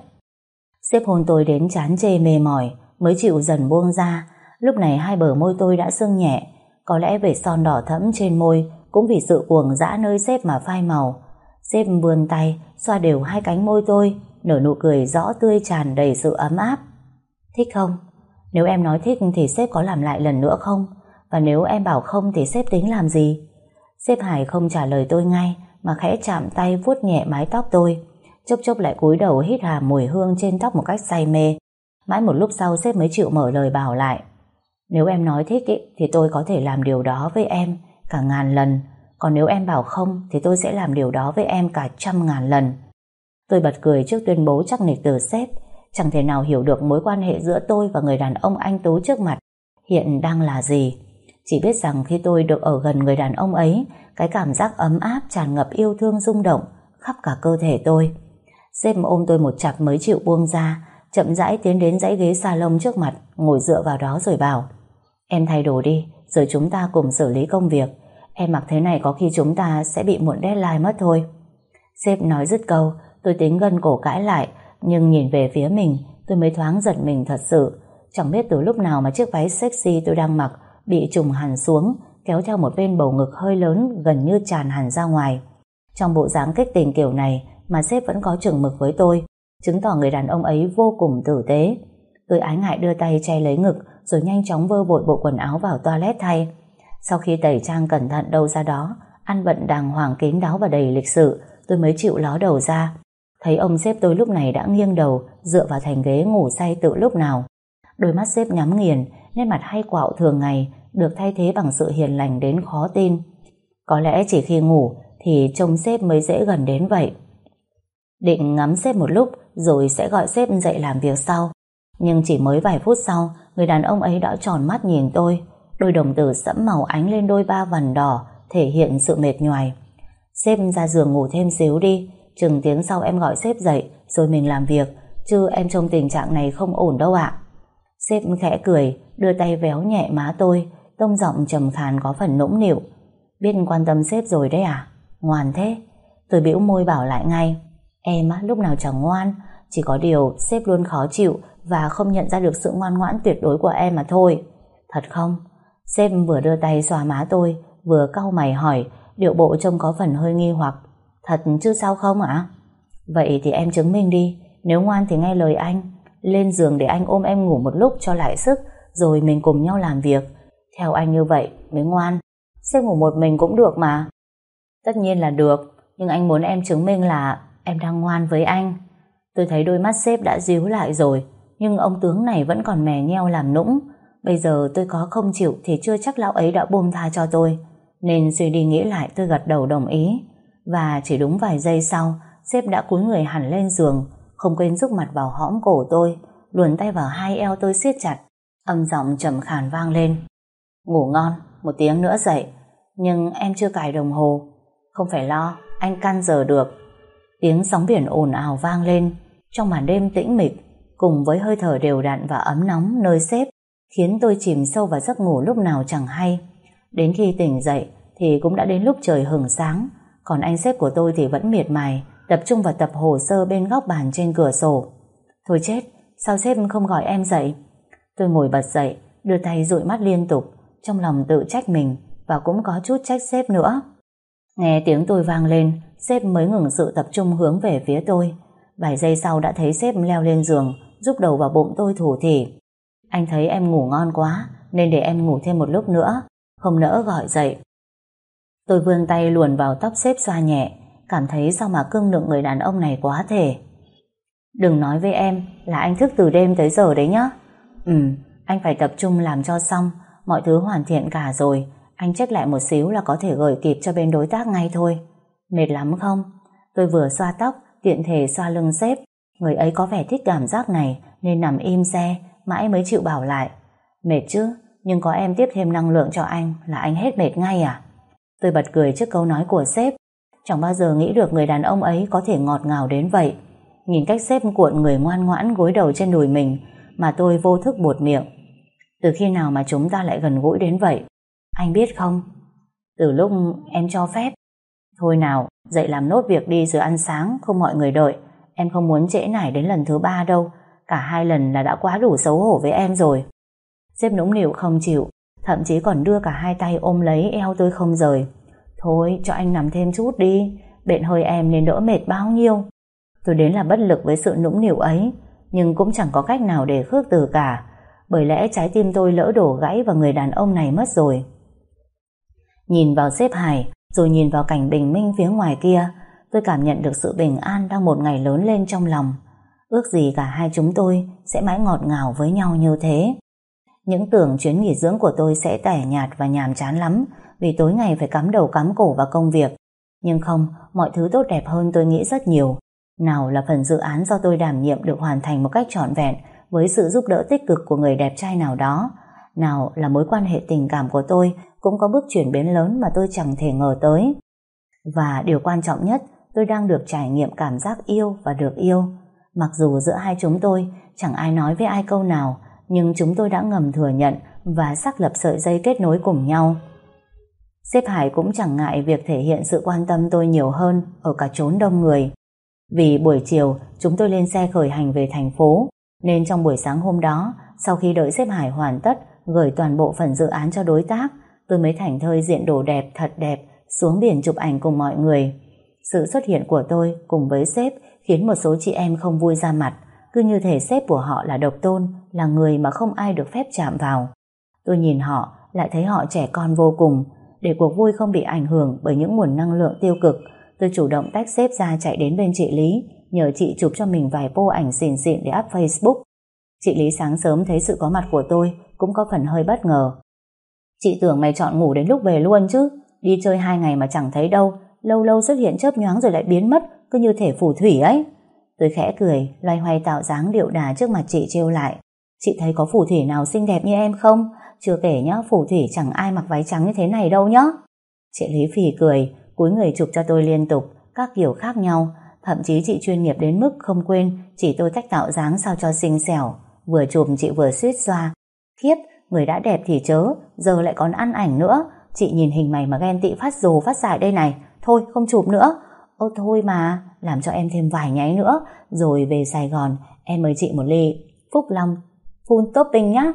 [SPEAKER 1] Sếp hôn tôi đến chán chê mê mỏi, mới chịu dần buông ra. Lúc này hai bờ môi tôi đã sưng nhẹ, có lẽ về son đỏ thẫm trên môi cũng vì sự cuồng dã nơi xếp mà phai màu. xếp vươn tay, xoa đều hai cánh môi tôi, nở nụ cười rõ tươi tràn đầy sự ấm áp. Thích không? Nếu em nói thích thì sếp có làm lại lần nữa không? Và nếu em bảo không thì sếp tính làm gì? Sếp Hải không trả lời tôi ngay mà khẽ chạm tay vuốt nhẹ mái tóc tôi. Chốc chốc lại cúi đầu hít hà mùi hương trên tóc một cách say mê. Mãi một lúc sau sếp mới chịu mở lời bảo lại. Nếu em nói thích ý, thì tôi có thể làm điều đó với em cả ngàn lần. Còn nếu em bảo không thì tôi sẽ làm điều đó với em cả trăm ngàn lần. Tôi bật cười trước tuyên bố chắc nịch từ sếp. Chẳng thể nào hiểu được mối quan hệ giữa tôi và người đàn ông anh Tú trước mặt hiện đang là gì. Chỉ biết rằng khi tôi được ở gần người đàn ông ấy, cái cảm giác ấm áp tràn ngập yêu thương rung động khắp cả cơ thể tôi. Sếp ôm tôi một chặp mới chịu buông ra, chậm rãi tiến đến dãy ghế salon trước mặt, ngồi dựa vào đó rồi bảo Em thay đồ đi, rồi chúng ta cùng xử lý công việc. Em mặc thế này có khi chúng ta sẽ bị muộn deadline mất thôi. Sếp nói dứt câu, tôi tính gân cổ cãi lại, nhưng nhìn về phía mình, tôi mới thoáng giật mình thật sự. Chẳng biết từ lúc nào mà chiếc váy sexy tôi đang mặc bị trùng hẳn xuống, kéo theo một bên bầu ngực hơi lớn gần như tràn hẳn ra ngoài. Trong bộ dáng kích tình kiểu này mà sếp vẫn có chừng mực với tôi, chứng tỏ người đàn ông ấy vô cùng tử tế. Tôi ái ngại đưa tay che lấy ngực rồi nhanh chóng vơ vội bộ quần áo vào toilet thay. Sau khi tẩy trang cẩn thận đâu ra đó, ăn bận đàng hoàng kín đáo và đầy lịch sự, tôi mới chịu ló đầu ra. Thấy ông sếp tôi lúc này đã nghiêng đầu, dựa vào thành ghế ngủ say tự lúc nào. Đôi mắt sếp nhắm nghiền, nét mặt hay quạo thường ngày, được thay thế bằng sự hiền lành đến khó tin. Có lẽ chỉ khi ngủ thì trông sếp mới dễ gần đến vậy. Định ngắm sếp một lúc rồi sẽ gọi sếp dậy làm việc sau. Nhưng chỉ mới vài phút sau, người đàn ông ấy đã tròn mắt nhìn tôi. Đôi đồng tử sẫm màu ánh lên đôi ba vằn đỏ, thể hiện sự mệt nhoài. Sếp ra giường ngủ thêm xíu đi, chừng tiếng sau em gọi sếp dậy, rồi mình làm việc, chứ em trong tình trạng này không ổn đâu ạ. Sếp khẽ cười, đưa tay véo nhẹ má tôi, tông giọng trầm khàn có phần nũng nịu. Biết quan tâm sếp rồi đấy à? Ngoan thế. Tôi bĩu môi bảo lại ngay. Em á, lúc nào chẳng ngoan, chỉ có điều sếp luôn khó chịu và không nhận ra được sự ngoan ngoãn tuyệt đối của em mà thôi. Thật không? Sếp vừa đưa tay xòa má tôi, vừa cau mày hỏi, điệu bộ trông có phần hơi nghi hoặc. Thật chứ sao không ạ? Vậy thì em chứng minh đi, nếu ngoan thì nghe lời anh. Lên giường để anh ôm em ngủ một lúc cho lại sức, rồi mình cùng nhau làm việc. Theo anh như vậy mới ngoan. Sếp ngủ một mình cũng được mà. Tất nhiên là được, nhưng anh muốn em chứng minh là em đang ngoan với anh. Tôi thấy đôi mắt sếp đã díu lại rồi, nhưng ông tướng này vẫn còn mè nheo làm nũng. Bây giờ tôi có không chịu thì chưa chắc lão ấy đã buông tha cho tôi. Nên suy đi nghĩ lại tôi gật đầu đồng ý. Và chỉ đúng vài giây sau, sếp đã cúi người hẳn lên giường, không quên rúc mặt vào hõm cổ tôi, luồn tay vào hai eo tôi siết chặt. Âm giọng trầm khàn vang lên. Ngủ ngon, một tiếng nữa dậy. Nhưng em chưa cài đồng hồ. Không phải lo, anh căn giờ được. Tiếng sóng biển ồn ào vang lên trong màn đêm tĩnh mịch cùng với hơi thở đều đặn và ấm nóng nơi xếp khiến tôi chìm sâu vào giấc ngủ lúc nào chẳng hay. Đến khi tỉnh dậy thì cũng đã đến lúc trời hừng sáng còn anh sếp của tôi thì vẫn miệt mài tập trung vào tập hồ sơ bên góc bàn trên cửa sổ. Thôi chết, sao sếp không gọi em dậy? Tôi ngồi bật dậy, đưa tay dụi mắt liên tục, trong lòng tự trách mình và cũng có chút trách sếp nữa. Nghe tiếng tôi vang lên, sếp mới ngừng sự tập trung hướng về phía tôi. Vài giây sau đã thấy sếp leo lên giường, giúp đầu vào bụng tôi thủ thỉ. Anh thấy em ngủ ngon quá, nên để em ngủ thêm một lúc nữa, không nỡ gọi dậy. Tôi vươn tay luồn vào tóc xếp xoa nhẹ, cảm thấy sao mà cưng nựng người đàn ông này quá thể. Đừng nói với em là anh thức từ đêm tới giờ đấy nhá. Ừ, anh phải tập trung làm cho xong, mọi thứ hoàn thiện cả rồi, anh check lại một xíu là có thể gửi kịp cho bên đối tác ngay thôi. Mệt lắm không? Tôi vừa xoa tóc, tiện thể xoa lưng xếp Người ấy có vẻ thích cảm giác này nên nằm im xe, mãi mới chịu bảo lại. Mệt chứ, nhưng có em tiếp thêm năng lượng cho anh là anh hết mệt ngay à? Tôi bật cười trước câu nói của sếp. Chẳng bao giờ nghĩ được người đàn ông ấy có thể ngọt ngào đến vậy. Nhìn cách sếp cuộn người ngoan ngoãn gối đầu trên đùi mình mà tôi vô thức buột miệng. Từ khi nào mà chúng ta lại gần gũi đến vậy? Anh biết không? Từ lúc em cho phép. Thôi nào, dậy làm nốt việc đi rồi ăn sáng, không mọi người đợi. Em không muốn trễ nải đến lần thứ ba đâu. Cả hai lần là đã quá đủ xấu hổ với em rồi. Sếp nũng nịu không chịu, thậm chí còn đưa cả hai tay ôm lấy eo tôi không rời. Thôi, cho anh nằm thêm chút đi, bệnh hơi em nên đỡ mệt bao nhiêu. Tôi đến là bất lực với sự nũng nịu ấy, nhưng cũng chẳng có cách nào để khước từ cả, bởi lẽ trái tim tôi lỡ đổ gãy vào người đàn ông này mất rồi. Nhìn vào xếp Hải, rồi nhìn vào cảnh bình minh phía ngoài kia, tôi cảm nhận được sự bình an đang một ngày lớn lên trong lòng. Ước gì cả hai chúng tôi sẽ mãi ngọt ngào với nhau như thế. Những tưởng chuyến nghỉ dưỡng của tôi sẽ tẻ nhạt và nhàm chán lắm vì tối ngày phải cắm đầu cắm cổ vào công việc. Nhưng không, mọi thứ tốt đẹp hơn tôi nghĩ rất nhiều. Nào là phần dự án do tôi đảm nhiệm được hoàn thành một cách trọn vẹn với sự giúp đỡ tích cực của người đẹp trai nào đó. Nào là mối quan hệ tình cảm của tôi cũng có bước chuyển biến lớn mà tôi chẳng thể ngờ tới. Và điều quan trọng nhất, tôi đang được trải nghiệm cảm giác yêu và được yêu. Mặc dù giữa hai chúng tôi chẳng ai nói với ai câu nào, nhưng chúng tôi đã ngầm thừa nhận và xác lập sợi dây kết nối cùng nhau. Sếp Hải cũng chẳng ngại việc thể hiện sự quan tâm tôi nhiều hơn ở cả chốn đông người. Vì buổi chiều chúng tôi lên xe khởi hành về thành phố, nên trong buổi sáng hôm đó, sau khi đợi sếp Hải hoàn tất, gửi toàn bộ phần dự án cho đối tác, tôi mới thảnh thơi diện đồ đẹp thật đẹp xuống biển chụp ảnh cùng mọi người. Sự xuất hiện của tôi cùng với sếp khiến một số chị em không vui ra mặt, cứ như thể sếp của họ là độc tôn, là người mà không ai được phép chạm vào. Tôi nhìn họ, lại thấy họ trẻ con vô cùng. Để cuộc vui không bị ảnh hưởng bởi những nguồn năng lượng tiêu cực, tôi chủ động tách sếp ra chạy đến bên chị Lý, nhờ chị chụp cho mình vài pô ảnh xỉn xịn để up Facebook. Chị Lý sáng sớm thấy sự có mặt của tôi, cũng có phần hơi bất ngờ. Chị tưởng mày chọn ngủ đến lúc về luôn chứ, đi chơi hai ngày mà chẳng thấy đâu, lâu lâu xuất hiện chớp nhoáng rồi lại biến mất, cứ như thể phù thủy ấy. Tôi khẽ cười, loay hoay tạo dáng điệu đà trước mặt chị trêu lại. Chị thấy có phù thủy nào xinh đẹp như em không? Chưa kể nhá, phù thủy chẳng ai mặc váy trắng như thế này đâu nhá. Chị Lý phì cười, cúi người chụp cho tôi liên tục, các kiểu khác nhau. Thậm chí chị chuyên nghiệp đến mức không quên chỉ tôi cách tạo dáng sao cho xinh xẻo. Vừa chụp chị vừa suýt xoa. Khiếp, người đã đẹp thì chớ, giờ lại còn ăn ảnh nữa. Chị nhìn hình mày mà ghen tị phát rồ phát dại đây này. Thôi, không chụp nữa. Ô thôi mà, làm cho em thêm vài nháy nữa, rồi về Sài Gòn, em mời chị một ly Phúc Long full topping nhá.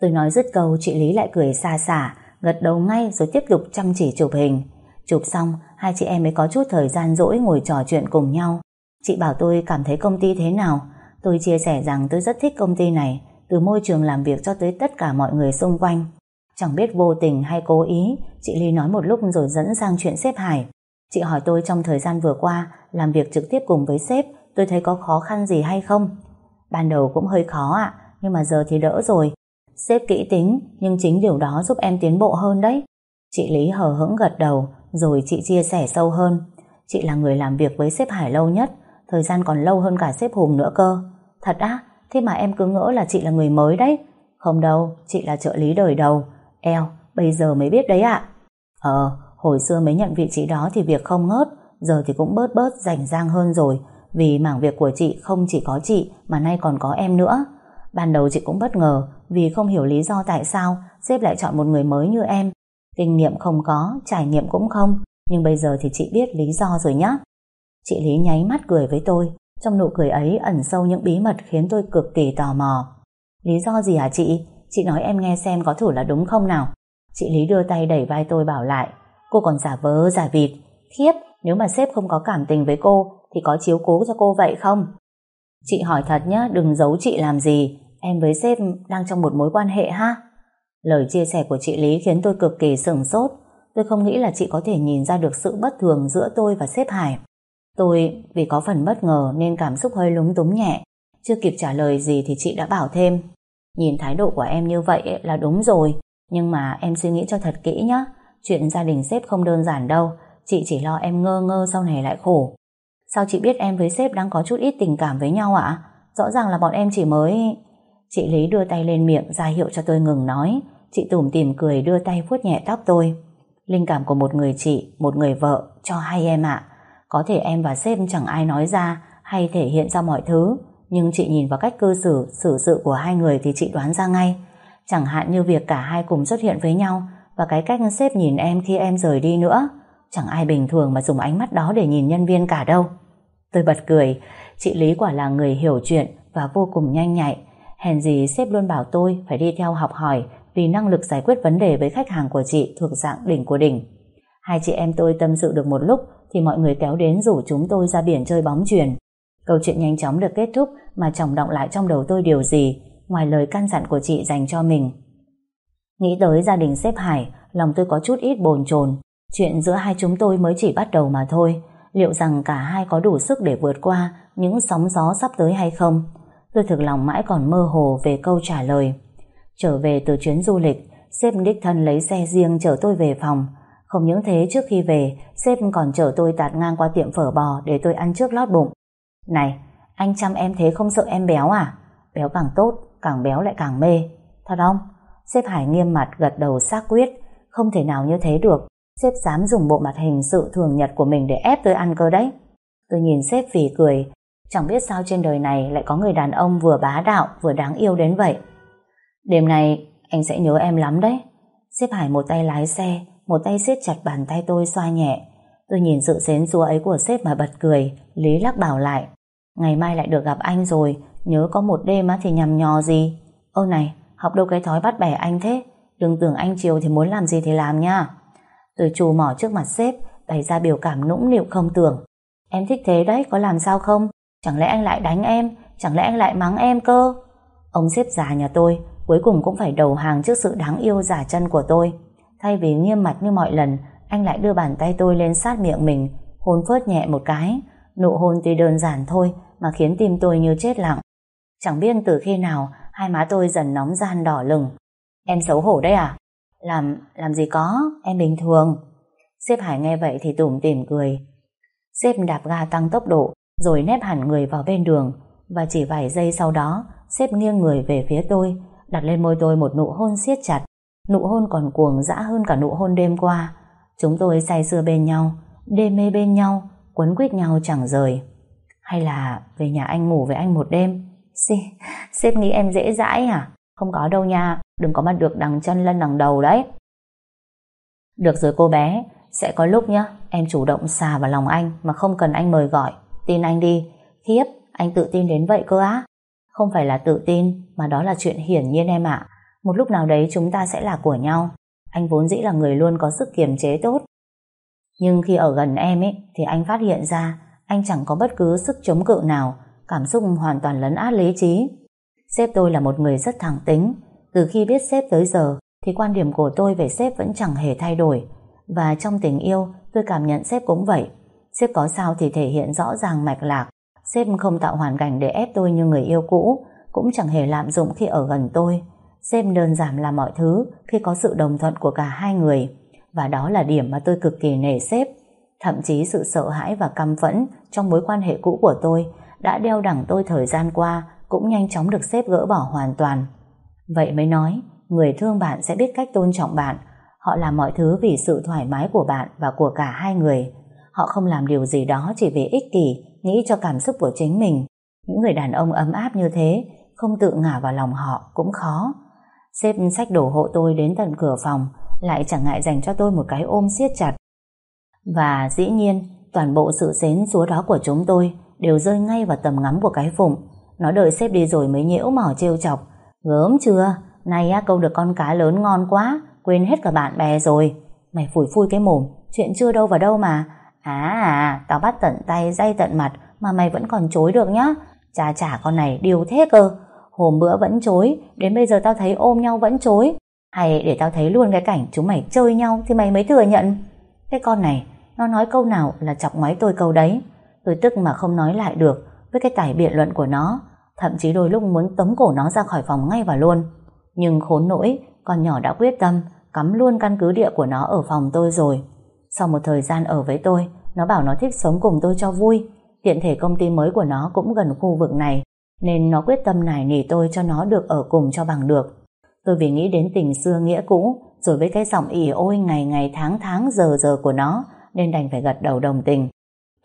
[SPEAKER 1] Tôi nói dứt câu, chị Lý lại cười xa xả, gật đầu ngay rồi tiếp tục chăm chỉ chụp hình. Chụp xong, hai chị em mới có chút thời gian rỗi ngồi trò chuyện cùng nhau. Chị bảo tôi cảm thấy công ty thế nào. Tôi chia sẻ rằng tôi rất thích công ty này, từ môi trường làm việc cho tới tất cả mọi người xung quanh. Chẳng biết vô tình hay cố ý, chị Ly nói một lúc rồi dẫn sang chuyện xếp Hải. Chị hỏi tôi trong thời gian vừa qua làm việc trực tiếp cùng với sếp tôi thấy có khó khăn gì hay không? Ban đầu cũng hơi khó ạ, nhưng mà giờ thì đỡ rồi. Sếp kỹ tính, nhưng chính điều đó giúp em tiến bộ hơn đấy. Chị Lý hờ hững gật đầu, rồi chị chia sẻ sâu hơn. Chị là người làm việc với sếp Hải lâu nhất, thời gian còn lâu hơn cả sếp Hùng nữa cơ. Thật á, thế mà em cứ ngỡ là chị là người mới đấy. Không đâu, chị là trợ lý đời đầu. Eo, bây giờ mới biết đấy ạ. Ờ, Hồi xưa mới nhận vị trí đó thì việc không ngớt, giờ thì cũng bớt bớt rảnh rang hơn rồi, vì mảng việc của chị không chỉ có chị mà nay còn có em nữa. Ban đầu chị cũng bất ngờ vì không hiểu lý do tại sao sếp lại chọn một người mới như em. Kinh nghiệm không có, trải nghiệm cũng không, nhưng bây giờ thì chị biết lý do rồi nhá. Chị Lý nháy mắt cười với tôi, trong nụ cười ấy ẩn sâu những bí mật khiến tôi cực kỳ tò mò. Lý do gì hả chị? Chị nói em nghe xem có thử là đúng không nào? Chị Lý đưa tay đẩy vai tôi bảo lại. Cô còn giả vờ, giả vịt. Khiếp nếu mà sếp không có cảm tình với cô, Thì có chiếu cố cho cô vậy không? Chị hỏi thật nhá, Đừng giấu chị làm gì. Em với sếp đang trong một mối quan hệ ha? Lời chia sẻ của chị Lý khiến tôi cực kỳ sửng sốt. Tôi không nghĩ là chị có thể nhìn ra được sự bất thường giữa tôi và sếp Hải. Tôi vì có phần bất ngờ nên cảm xúc hơi lúng túng nhẹ. Chưa kịp trả lời gì thì chị đã bảo thêm. Nhìn thái độ của em như vậy là đúng rồi Nhưng mà em suy nghĩ cho thật kỹ nhé Chuyện gia đình sếp không đơn giản đâu Chị chỉ lo em ngơ ngơ sau này lại khổ Sao chị biết em với sếp đang có chút ít tình cảm với nhau ạ? Rõ ràng là bọn em chỉ mới... Chị Lý đưa tay lên miệng ra hiệu cho tôi ngừng nói. Chị tủm tìm cười đưa tay vuốt nhẹ tóc tôi. Linh cảm của một người chị, một người vợ cho hai em ạ. Có thể em và sếp chẳng ai nói ra hay thể hiện ra mọi thứ. Nhưng chị nhìn vào cách cư xử, xử sự của hai người thì chị đoán ra ngay. Chẳng hạn như việc cả hai cùng xuất hiện với nhau và cái cách sếp nhìn em khi em rời đi nữa. Chẳng ai bình thường mà dùng ánh mắt đó để nhìn nhân viên cả đâu. Tôi bật cười, chị Lý quả là người hiểu chuyện và vô cùng nhanh nhạy. Hèn gì sếp luôn bảo tôi phải đi theo học hỏi vì năng lực giải quyết vấn đề với khách hàng của chị thuộc dạng đỉnh của đỉnh. Hai chị em tôi tâm sự được một lúc thì mọi người kéo đến rủ chúng tôi ra biển chơi bóng chuyền. Câu chuyện nhanh chóng được kết thúc mà trọng động lại trong đầu tôi điều gì ngoài lời căn dặn của chị dành cho mình. Nghĩ tới gia đình xếp Hải, lòng tôi có chút ít bồn chồn. Chuyện giữa hai chúng tôi mới chỉ bắt đầu mà thôi. Liệu rằng cả hai có đủ sức để vượt qua những sóng gió sắp tới hay không? Tôi thực lòng mãi còn mơ hồ về câu trả lời. Trở về từ chuyến du lịch, sếp đích thân lấy xe riêng chở tôi về phòng. Không những thế trước khi về, sếp còn chở tôi tạt ngang qua tiệm phở bò để tôi ăn trước lót bụng. Này, anh chăm em thế không sợ em béo à? Béo càng tốt, càng béo lại càng mê. Thật không? Sếp Hải nghiêm mặt gật đầu xác quyết. Không thể nào như thế được. Sếp dám dùng bộ mặt hình sự thường nhật của mình để ép tôi ăn cơ đấy. Tôi nhìn sếp phì cười. Chẳng biết sao trên đời này lại có người đàn ông vừa bá đạo vừa đáng yêu đến vậy. Đêm nay anh sẽ nhớ em lắm đấy. Sếp Hải một tay lái xe, một tay siết chặt bàn tay tôi xoa nhẹ. Tôi nhìn sự xến xúa ấy của sếp mà bật cười, Lý lắc bảo lại. Ngày mai lại được gặp anh rồi, nhớ có một đêm á thì nhằm nhò gì. Ô này, học đâu cái thói bắt bẻ anh thế, đừng tưởng anh chiều thì muốn làm gì thì làm nha. Tôi trù mỏ trước mặt sếp, bày ra biểu cảm nũng nịu không tưởng. Em thích thế đấy, có làm sao không? Chẳng lẽ anh lại đánh em, chẳng lẽ anh lại mắng em cơ? Ông sếp già nhà tôi, cuối cùng cũng phải đầu hàng trước sự đáng yêu giả chân của tôi. Thay vì nghiêm mặt như mọi lần, anh lại đưa bàn tay tôi lên sát miệng mình, hôn phớt nhẹ một cái. Nụ hôn tuy đơn giản thôi mà khiến tim tôi như chết lặng. Chẳng biết từ khi nào hai má tôi dần nóng gian đỏ lừng. Em xấu hổ đấy à? Làm, làm gì có, em bình thường. Sếp Hải nghe vậy thì tủm tỉm cười. Sếp đạp ga tăng tốc độ, rồi nép hẳn người vào bên đường, và chỉ vài giây sau đó, sếp nghiêng người về phía tôi, đặt lên môi tôi một nụ hôn siết chặt. Nụ hôn còn cuồng dã hơn cả nụ hôn đêm qua. Chúng tôi say sưa bên nhau, đê mê bên nhau, quấn quýt nhau chẳng rời. Hay là về nhà anh ngủ với anh một đêm? Xì, sếp nghĩ em dễ dãi à? Không có đâu nha, đừng có mà được đằng chân lân đằng đầu đấy. Được rồi cô bé, sẽ có lúc nhá, em chủ động xà vào lòng anh mà không cần anh mời gọi. Tin anh đi. Khiếp, anh tự tin đến vậy cơ á? Không phải là tự tin, mà đó là chuyện hiển nhiên em ạ. Một lúc nào đấy chúng ta sẽ là của nhau. Anh vốn dĩ là người luôn có sức kiềm chế tốt. Nhưng khi ở gần em ấy, thì anh phát hiện ra anh chẳng có bất cứ sức chống cự nào, cảm xúc hoàn toàn lấn át lý trí. Sếp tôi là một người rất thẳng tính. Từ khi biết sếp tới giờ, thì quan điểm của tôi về sếp vẫn chẳng hề thay đổi. Và trong tình yêu, tôi cảm nhận sếp cũng vậy. Sếp có sao thì thể hiện rõ ràng mạch lạc. Sếp không tạo hoàn cảnh để ép tôi như người yêu cũ, cũng chẳng hề lạm dụng khi ở gần tôi xem đơn giản là mọi thứ khi có sự đồng thuận của cả hai người. Và đó là điểm mà tôi cực kỳ nể sếp. Thậm chí sự sợ hãi và căm phẫn trong mối quan hệ cũ của tôi đã đeo đẳng tôi thời gian qua cũng nhanh chóng được sếp gỡ bỏ hoàn toàn. Vậy mới nói, người thương bạn sẽ biết cách tôn trọng bạn. Họ làm mọi thứ vì sự thoải mái của bạn và của cả hai người. Họ không làm điều gì đó chỉ vì ích kỷ, nghĩ cho cảm xúc của chính mình. Những người đàn ông ấm áp như thế, không tự ngả vào lòng họ cũng khó xếp sách đổ hộ tôi đến tận cửa phòng, lại chẳng ngại dành cho tôi một cái ôm siết chặt. Và dĩ nhiên, toàn bộ sự xến xúa đó của chúng tôi đều rơi ngay vào tầm ngắm của cái phụng. Nó đợi xếp đi rồi mới nhiễu mỏ trêu chọc. Gớm chưa? Này á, câu được con cá lớn ngon quá, quên hết cả bạn bè rồi. Mày phủi phui cái mồm, chuyện chưa đâu vào đâu mà. À à, tao bắt tận tay, dây tận mặt mà mày vẫn còn chối được nhá. Chà chả con này điều thế cơ. Hôm bữa vẫn chối, đến bây giờ tao thấy ôm nhau vẫn chối. Hay để tao thấy luôn cái cảnh chúng mày chơi nhau thì mày mới thừa nhận. Cái con này, nó nói câu nào là chọc ngoáy tôi câu đấy. Tôi tức mà không nói lại được với cái tài biện luận của nó. Thậm chí đôi lúc muốn tống cổ nó ra khỏi phòng ngay và luôn. Nhưng khốn nỗi, con nhỏ đã quyết tâm cắm luôn căn cứ địa của nó ở phòng tôi rồi. Sau một thời gian ở với tôi, nó bảo nó thích sống cùng tôi cho vui. Tiện thể công ty mới của nó cũng gần khu vực này, nên nó quyết tâm nài nỉ tôi cho nó được ở cùng cho bằng được. Tôi vì nghĩ đến tình xưa nghĩa cũ, rồi với cái giọng ỉ ôi ngày ngày tháng tháng giờ giờ của nó, nên đành phải gật đầu đồng tình.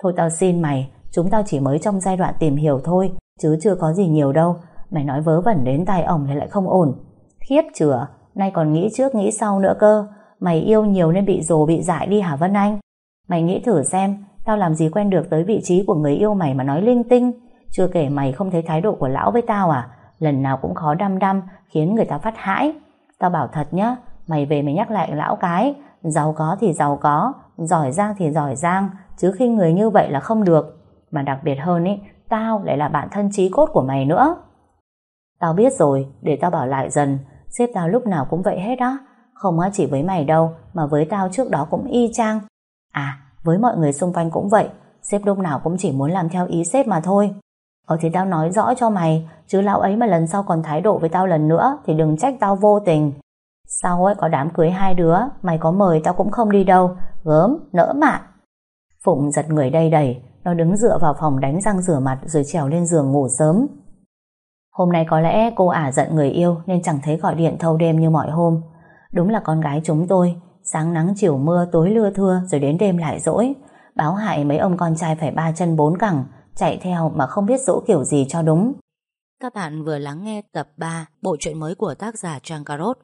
[SPEAKER 1] Thôi tao xin mày, chúng tao chỉ mới trong giai đoạn tìm hiểu thôi, chứ chưa có gì nhiều đâu. Mày nói vớ vẩn đến tai ổng thì lại không ổn. Khiếp chửa, nay còn nghĩ trước nghĩ sau nữa cơ. Mày yêu nhiều nên bị rồ bị dại đi hả Vân Anh? Mày nghĩ thử xem, tao làm gì quen được tới vị trí của người yêu mày mà nói linh tinh. Chưa kể mày không thấy thái độ của lão với tao à? Lần nào cũng khó đăm đăm, khiến người ta phát hãi. Tao bảo thật nhá, mày về mày nhắc lại lão cái, giàu có thì giàu có, giỏi giang thì giỏi giang, chứ khi người như vậy là không được. Mà đặc biệt hơn ý, tao lại là bạn thân trí cốt của mày nữa. Tao biết rồi, để tao bảo lại dần, sếp tao lúc nào cũng vậy hết á. Không chỉ với mày đâu, mà với tao trước đó cũng y chang. À, với mọi người xung quanh cũng vậy, sếp lúc nào cũng chỉ muốn làm theo ý sếp mà thôi. Ờ thì tao nói rõ cho mày, chứ lão ấy mà lần sau còn thái độ với tao lần nữa thì đừng trách tao vô tình. Sau ấy có đám cưới hai đứa, mày có mời tao cũng không đi đâu, gớm, nỡ mạ Phụng giật người đây đẩy, nó đứng dựa vào phòng đánh răng rửa mặt rồi trèo lên giường ngủ sớm. Hôm nay có lẽ cô ả giận người yêu nên chẳng thấy gọi điện thâu đêm như mọi hôm. Đúng là con gái chúng tôi, sáng nắng chiều mưa tối lưa thưa rồi đến đêm lại dỗi. Báo hại mấy ông con trai phải ba chân bốn cẳng, chạy theo mà không biết dỗ kiểu gì cho đúng. Các bạn vừa lắng nghe tập 3 bộ truyện mới của tác giả Trang Carot.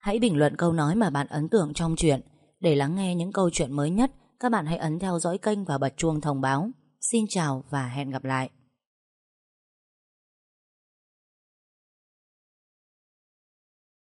[SPEAKER 1] Hãy bình luận câu nói mà bạn ấn tượng trong truyện. Để lắng nghe những câu chuyện mới nhất, các bạn hãy ấn theo dõi kênh và bật chuông thông báo. Xin chào và hẹn gặp lại.